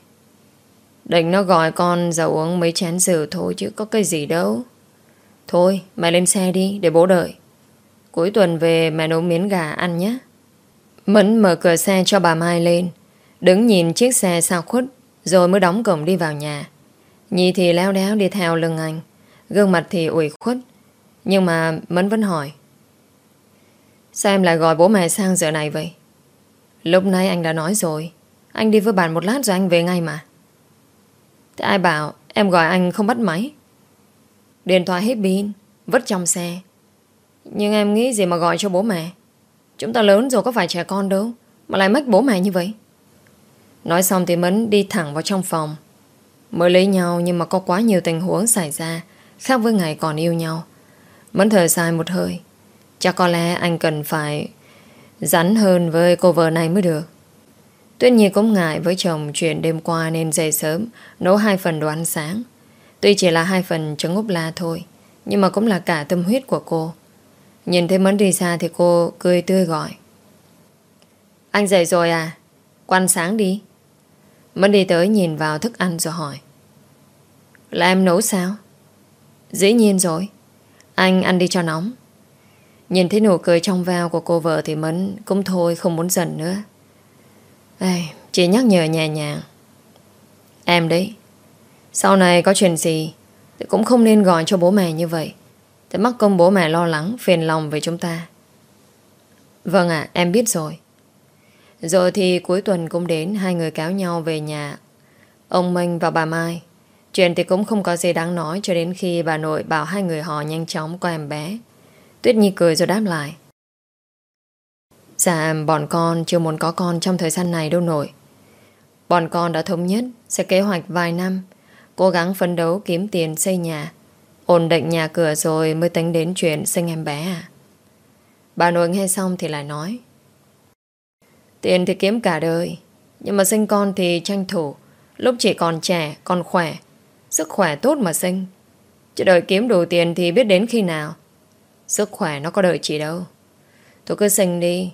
Định nó gọi con ra uống mấy chén rượu thôi chứ có cái gì đâu. Thôi, mẹ lên xe đi, để bố đợi. Cuối tuần về mẹ nấu miếng gà ăn nhé. Mẫn mở cửa xe cho bà Mai lên. Đứng nhìn chiếc xe sao khuất, Rồi mới đóng cổng đi vào nhà. Nhi thì leo đéo đi theo lưng anh. Gương mặt thì ủi khuất. Nhưng mà Mẫn vẫn hỏi. Sao em lại gọi bố mẹ sang giờ này vậy? Lúc nãy anh đã nói rồi. Anh đi với bạn một lát rồi anh về ngay mà. Thế ai bảo em gọi anh không bắt máy? Điện thoại hết pin, Vứt trong xe. Nhưng em nghĩ gì mà gọi cho bố mẹ? Chúng ta lớn rồi có phải trẻ con đâu, Mà lại mất bố mẹ như vậy. Nói xong thì Mẫn đi thẳng vào trong phòng. Mới lấy nhau nhưng mà có quá nhiều tình huống xảy ra, Khác với ngày còn yêu nhau. Mẫn thở dài một hơi, Chắc có lẽ anh cần phải Rắn hơn với cô vợ này mới được. Tuyết Nhi cũng ngại với chồng chuyện đêm qua nên dậy sớm, nấu hai phần đồ ăn sáng. Tuy chỉ là hai phần trứng úp la thôi, Nhưng mà cũng là cả tâm huyết của cô. Nhìn thấy Mẫn đi xa thì cô cười tươi gọi. Anh dậy rồi à? Quan sáng đi. Mẫn đi tới nhìn vào thức ăn rồi hỏi. Là em nấu sao? Dĩ nhiên rồi. Anh ăn đi cho nóng. Nhìn thấy nụ cười trong veo của cô vợ Thì Mẫn cũng thôi không muốn giận nữa. Ê, Chỉ nhắc nhở nhẹ nhàng. Em đấy sau này có chuyện gì Thì cũng không nên gọi cho bố mẹ như vậy. Thì mắc công bố mẹ lo lắng Phiền lòng về chúng ta. Vâng ạ em biết rồi. Rồi thì cuối tuần cũng đến Hai người cáo nhau về nhà Ông Minh và bà Mai. Chuyện thì cũng không có gì đáng nói Cho đến khi bà nội bảo hai người họ nhanh chóng qua em bé. Tuyết Nhi cười rồi đáp lại. Dạ bọn con chưa muốn có con trong thời gian này đâu nội. Bọn con đã thống nhất sẽ kế hoạch vài năm, cố gắng phấn đấu kiếm tiền xây nhà, ổn định nhà cửa rồi mới tính đến chuyện sinh em bé à. Bà nội nghe xong thì lại nói. Tiền thì kiếm cả đời Nhưng mà sinh con thì tranh thủ. Lúc chỉ còn trẻ, còn khỏe Sức khỏe tốt mà sinh. Chứ đợi kiếm đủ tiền thì biết đến khi nào. Sức khỏe nó có đợi chị đâu. Tôi cứ sinh đi.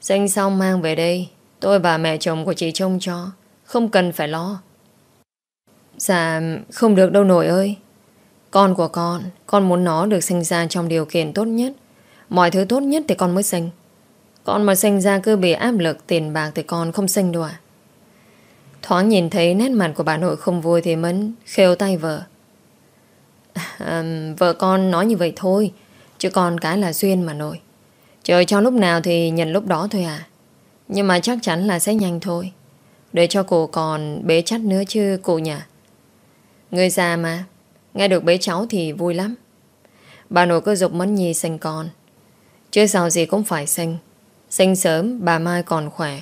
Sinh xong mang về đây. Tôi và mẹ chồng của chị trông cho. Không cần phải lo. Dạ không được đâu nội ơi. Con của con Con muốn nó được sinh ra trong điều kiện tốt nhất. Mọi thứ tốt nhất thì con mới sinh. Con mà sinh ra cứ bị áp lực Tiền bạc thì con không sinh đâu à Thoáng nhìn thấy nét mặt của bà nội không vui Thì Mẫn khêu tay vợ. À, Vợ con nói như vậy thôi Chứ con cái là duyên mà nội. Trời cho lúc nào thì nhận lúc đó thôi à. Nhưng mà chắc chắn là sẽ nhanh thôi. Để cho cụ còn bế chắt nữa chứ cụ nhỉ? Người già mà. Nghe được bế cháu thì vui lắm. Bà nội cứ dục Mẫn Nhi sinh con. Chứ sao gì cũng phải sinh Sinh sớm bà Mai còn khỏe.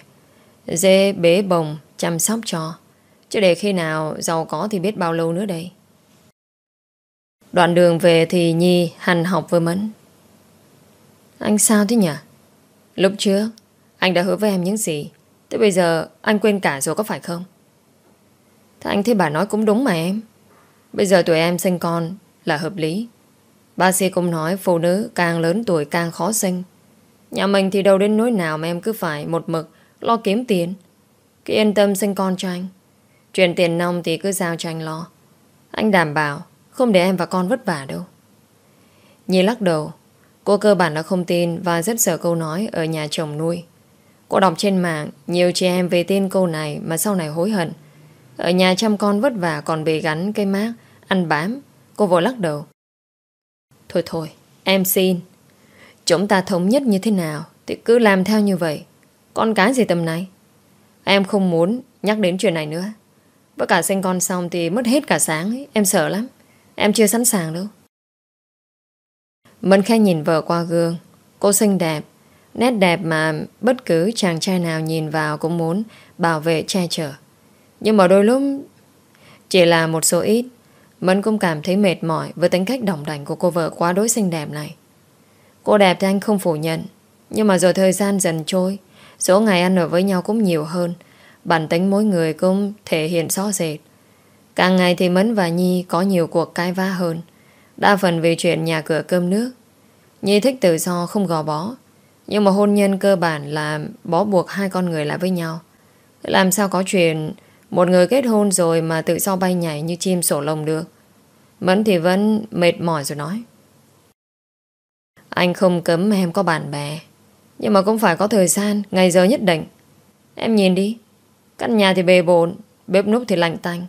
Dê bế bồng Chăm sóc cho. Chứ để khi nào giàu có thì biết bao lâu nữa đây? Đoạn đường về thì Nhi hành học với Mẫn. Anh sao thế nhỉ? Lúc trước, Anh đã hứa với em những gì? Thế bây giờ, anh quên cả rồi có phải không? Thế anh thấy bà nói cũng đúng mà em. Bây giờ tụi em sinh con Là hợp lý. Ba sĩ cũng nói phụ nữ càng lớn tuổi càng khó sinh. Nhà mình thì đâu đến nỗi nào mà em cứ phải một mực lo kiếm tiền. Cứ yên tâm sinh con cho anh. Chuyện tiền nông thì cứ giao cho anh lo. Anh đảm bảo không để em và con vất vả đâu. Nhi lắc đầu. Cô cơ bản là không tin và rất sợ câu nói ở nhà chồng nuôi. Cô đọc trên mạng nhiều chị em về tin câu này mà sau này hối hận. Ở nhà chăm con vất vả còn bị gắn cây mát, ăn bám. Cô vội lắc đầu. Thôi thôi, em xin. Chúng ta thống nhất như thế nào thì cứ làm theo như vậy. Con cái gì tầm này? Em không muốn nhắc đến chuyện này nữa. Với cả sinh con xong thì mất hết cả sáng ấy. Em sợ lắm. Em chưa sẵn sàng đâu. Mẫn Khai nhìn vợ qua gương. Cô xinh đẹp. Nét đẹp mà bất cứ chàng trai nào nhìn vào cũng muốn bảo vệ che chở. Nhưng mà đôi lúc chỉ là một số ít Mẫn cũng cảm thấy mệt mỏi với tính cách đồng đảnh của cô vợ quá đối xinh đẹp này. Cô đẹp thì anh không phủ nhận. Nhưng mà rồi thời gian dần trôi, số ngày ăn ở với nhau cũng nhiều hơn. Bản tính mỗi người cũng thể hiện rõ rệt. Càng ngày thì Mẫn và Nhi có nhiều cuộc cãi vã hơn. Đa phần về chuyện nhà cửa cơm nước. Nhi thích tự do, không gò bó. Nhưng mà hôn nhân cơ bản là bó buộc hai con người lại với nhau. Làm sao có chuyện một người kết hôn rồi mà tự do bay nhảy như chim sổ lồng được. Mẫn thì vẫn mệt mỏi rồi nói. Anh không cấm em có bạn bè. Nhưng mà cũng phải có thời gian, ngày giờ nhất định. Em nhìn đi. Căn nhà thì bề bộn, bếp núc thì lạnh tanh.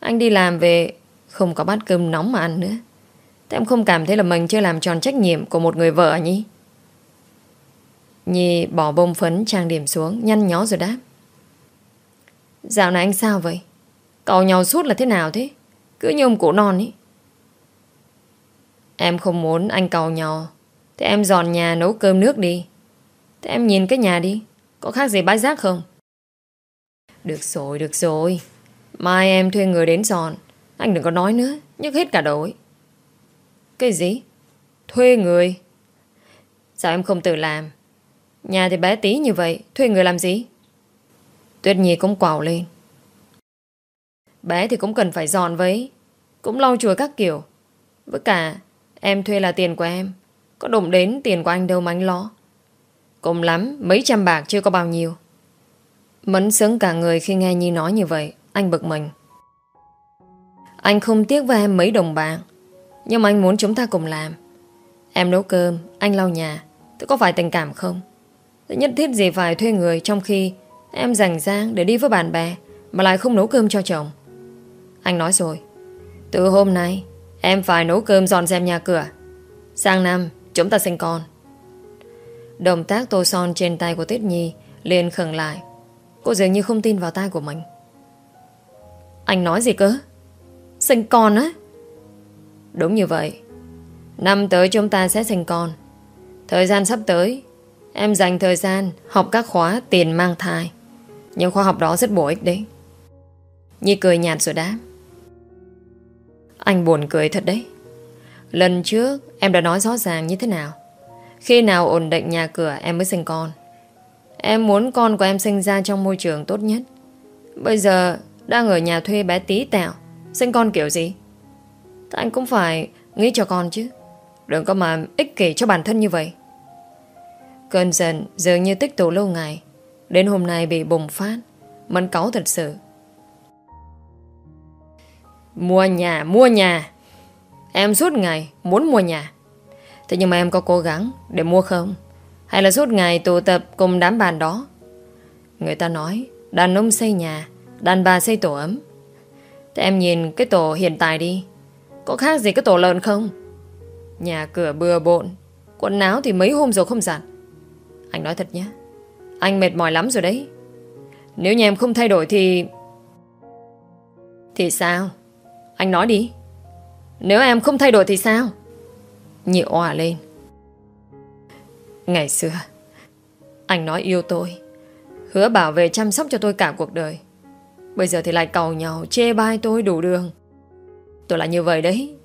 Anh đi làm về không có bát cơm nóng mà ăn nữa. Thế em không cảm thấy là mình chưa làm tròn trách nhiệm của một người vợ à nhỉ? Nhi bỏ bông phấn trang điểm xuống, nhăn nhó rồi đáp. Dạo này anh sao vậy? Cậu nhau suốt là thế nào thế? Cứ như ông cụ non ý. Em không muốn anh cầu nhỏ Thế em dọn nhà nấu cơm nước đi. Thế em nhìn cái nhà đi. Có khác gì bãi rác không? Được rồi, được rồi. Mai em thuê người đến dọn. Anh đừng có nói nữa. Nhức hết cả đầu ấy. Cái gì? Thuê người? Sao em không tự làm? Nhà thì bé tí như vậy. Thuê người làm gì? Tuyết Nhi cũng quào lên. Bé thì cũng cần phải dọn với. Cũng lau chùi các kiểu. Với cả, em thuê là tiền của em. Có đụng đến tiền của anh đâu mà anh lo. Cùng lắm, mấy trăm bạc chưa có bao nhiêu. Mẫn sướng cả người khi nghe Nhi nói như vậy. Anh bực mình. Anh không tiếc với em mấy đồng bạc. Nhưng mà anh muốn chúng ta cùng làm. Em nấu cơm, anh lau nhà. Thế có phải tình cảm không? Thế nhất thiết gì phải thuê người trong khi Em rảnh rang để đi với bạn bè Mà lại không nấu cơm cho chồng Anh nói rồi Từ hôm nay em phải nấu cơm dọn dẹp nhà cửa Sang năm chúng ta sinh con Động tác tô son trên tay của Tiết Nhi liền khẩn lại. Cô dường như không tin vào tay của mình. Anh nói gì cơ? Sinh con á? Đúng như vậy. Năm tới chúng ta sẽ sinh con. Thời gian sắp tới, Em dành thời gian học các khóa tiền mang thai. Những khóa học đó rất bổ ích đấy. Nhi cười nhạt rồi đáp. Anh buồn cười thật đấy. Lần trước em đã nói rõ ràng như thế nào? Khi nào ổn định nhà cửa em mới sinh con. Em muốn con của em sinh ra trong môi trường tốt nhất. Bây giờ đang ở nhà thuê bé tí tẹo Sinh con kiểu gì? Thì anh cũng phải nghĩ cho con chứ. Đừng có mà ích kỷ cho bản thân như vậy. Cơn giận dường như tích tụ lâu ngày. Đến hôm nay bị bùng phát. Mẫn cáu thật sự. Mua nhà, mua nhà. Em suốt ngày muốn mua nhà. Thế nhưng mà em có cố gắng để mua không? Hay là suốt ngày tụ tập cùng đám bạn đó? Người ta nói, Đàn ông xây nhà, Đàn bà xây tổ ấm. Thế em nhìn cái tổ hiện tại đi. Có khác gì cái tổ lợn không? Nhà cửa bừa bộn, Quần áo thì mấy hôm rồi không giặt. Anh nói thật nhé, Anh mệt mỏi lắm rồi đấy. Nếu nhà em không thay đổi thì Thì sao? Anh nói đi. Nếu em không thay đổi thì sao? Nhị òa lên. Ngày xưa, Anh nói yêu tôi, Hứa bảo vệ chăm sóc cho tôi cả cuộc đời. Bây giờ thì lại cầu nhau Chê bai tôi đủ đường. Tôi là như vậy đấy.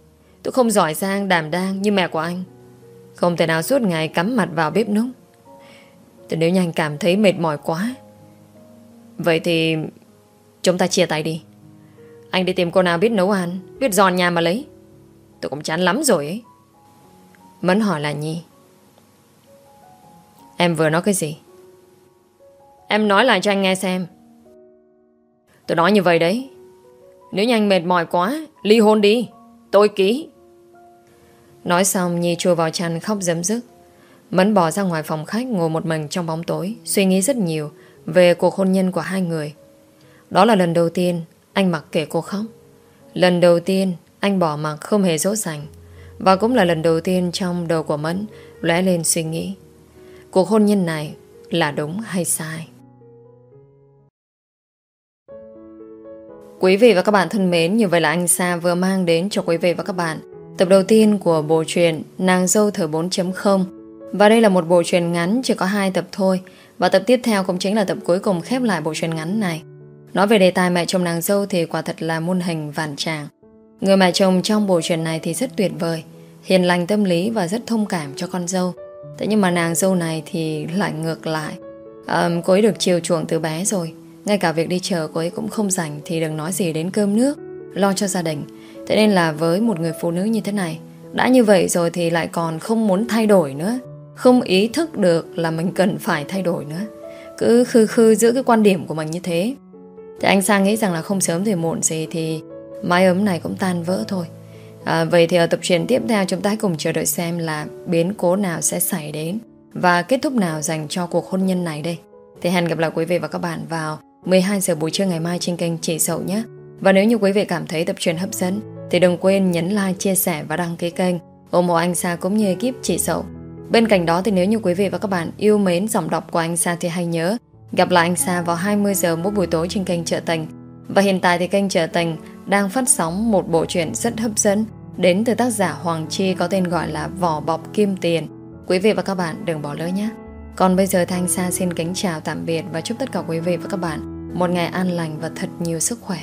Tôi không giỏi giang đảm đang như mẹ của anh. Không thể nào suốt ngày cắm mặt vào bếp núc. Thì nếu như anh cảm thấy mệt mỏi quá, Vậy thì Chúng ta chia tay đi. Anh đi tìm cô nào biết nấu ăn, Biết giòn nhà mà lấy. Tôi cũng chán lắm rồi ấy. Mẫn hỏi là Nhi Em vừa nói cái gì? Em nói lại cho anh nghe xem. Tôi nói như vậy đấy. Nếu như anh mệt mỏi quá, Ly hôn đi. Tôi ký. Nói xong, Nhi chui vào chăn khóc dấm dứt. Mẫn bỏ ra ngoài phòng khách Ngồi một mình trong bóng tối, Suy nghĩ rất nhiều về cuộc hôn nhân của hai người. Đó là lần đầu tiên Anh mặc kể cô khóc. Lần đầu tiên anh bỏ mặc không hề dỗ dành. Và cũng là lần đầu tiên Trong đầu của Mẫn lóe lên suy nghĩ Cuộc hôn nhân này Là đúng hay sai Quý vị và các bạn thân mến, như vậy là anh Sa vừa mang đến cho quý vị và các bạn tập đầu tiên của bộ truyện Nàng dâu thở 4.0 và đây là một bộ truyện ngắn chỉ có 2 tập thôi và tập tiếp theo cũng chính là tập cuối cùng khép lại bộ truyện ngắn này. Nói về đề tài mẹ chồng nàng dâu thì quả thật là muôn hình vạn tràng. Người mẹ chồng trong bộ truyện này thì rất tuyệt vời, hiền lành tâm lý và rất thông cảm cho con dâu. Thế nhưng mà nàng dâu này thì lại ngược lại. À, cô ấy được chiều chuộng từ bé rồi. Ngay cả việc đi chợ cô ấy cũng không rảnh Thì đừng nói gì đến cơm nước Lo cho gia đình Thế nên là với một người phụ nữ như thế này Đã như vậy rồi thì lại còn không muốn thay đổi nữa Không ý thức được là mình cần phải thay đổi nữa Cứ khư khư giữ cái quan điểm của mình như thế Thì anh Sang nghĩ rằng là không sớm thì muộn gì Thì mái ấm này cũng tan vỡ thôi à, Vậy thì ở tập truyện tiếp theo Chúng ta cùng chờ đợi xem là biến cố nào sẽ xảy đến Và kết thúc nào dành cho cuộc hôn nhân này đây Thì hẹn gặp lại quý vị và các bạn vào 12 giờ buổi trưa ngày mai trên kênh Chị Sậu nhé. Và nếu như quý vị cảm thấy tập truyền hấp dẫn thì đừng quên nhấn like, chia sẻ và đăng ký kênh ủng hộ anh Sa cũng như ekip Chị Sậu. Bên cạnh đó thì nếu như quý vị và các bạn yêu mến giọng đọc của anh Sa thì hãy nhớ gặp lại anh Sa vào 20 giờ mỗi buổi tối trên kênh Trợ Tình. Và hiện tại thì kênh trở Tình đang phát sóng một bộ truyện rất hấp dẫn đến từ tác giả Hoàng Chi có tên gọi là Vỏ Bọc Kim Tiền. Quý vị và các bạn đừng bỏ lỡ nhé. Còn bây giờ Thanh Sa xin kính chào tạm biệt và chúc tất cả quý vị và các bạn một ngày an lành và thật nhiều sức khỏe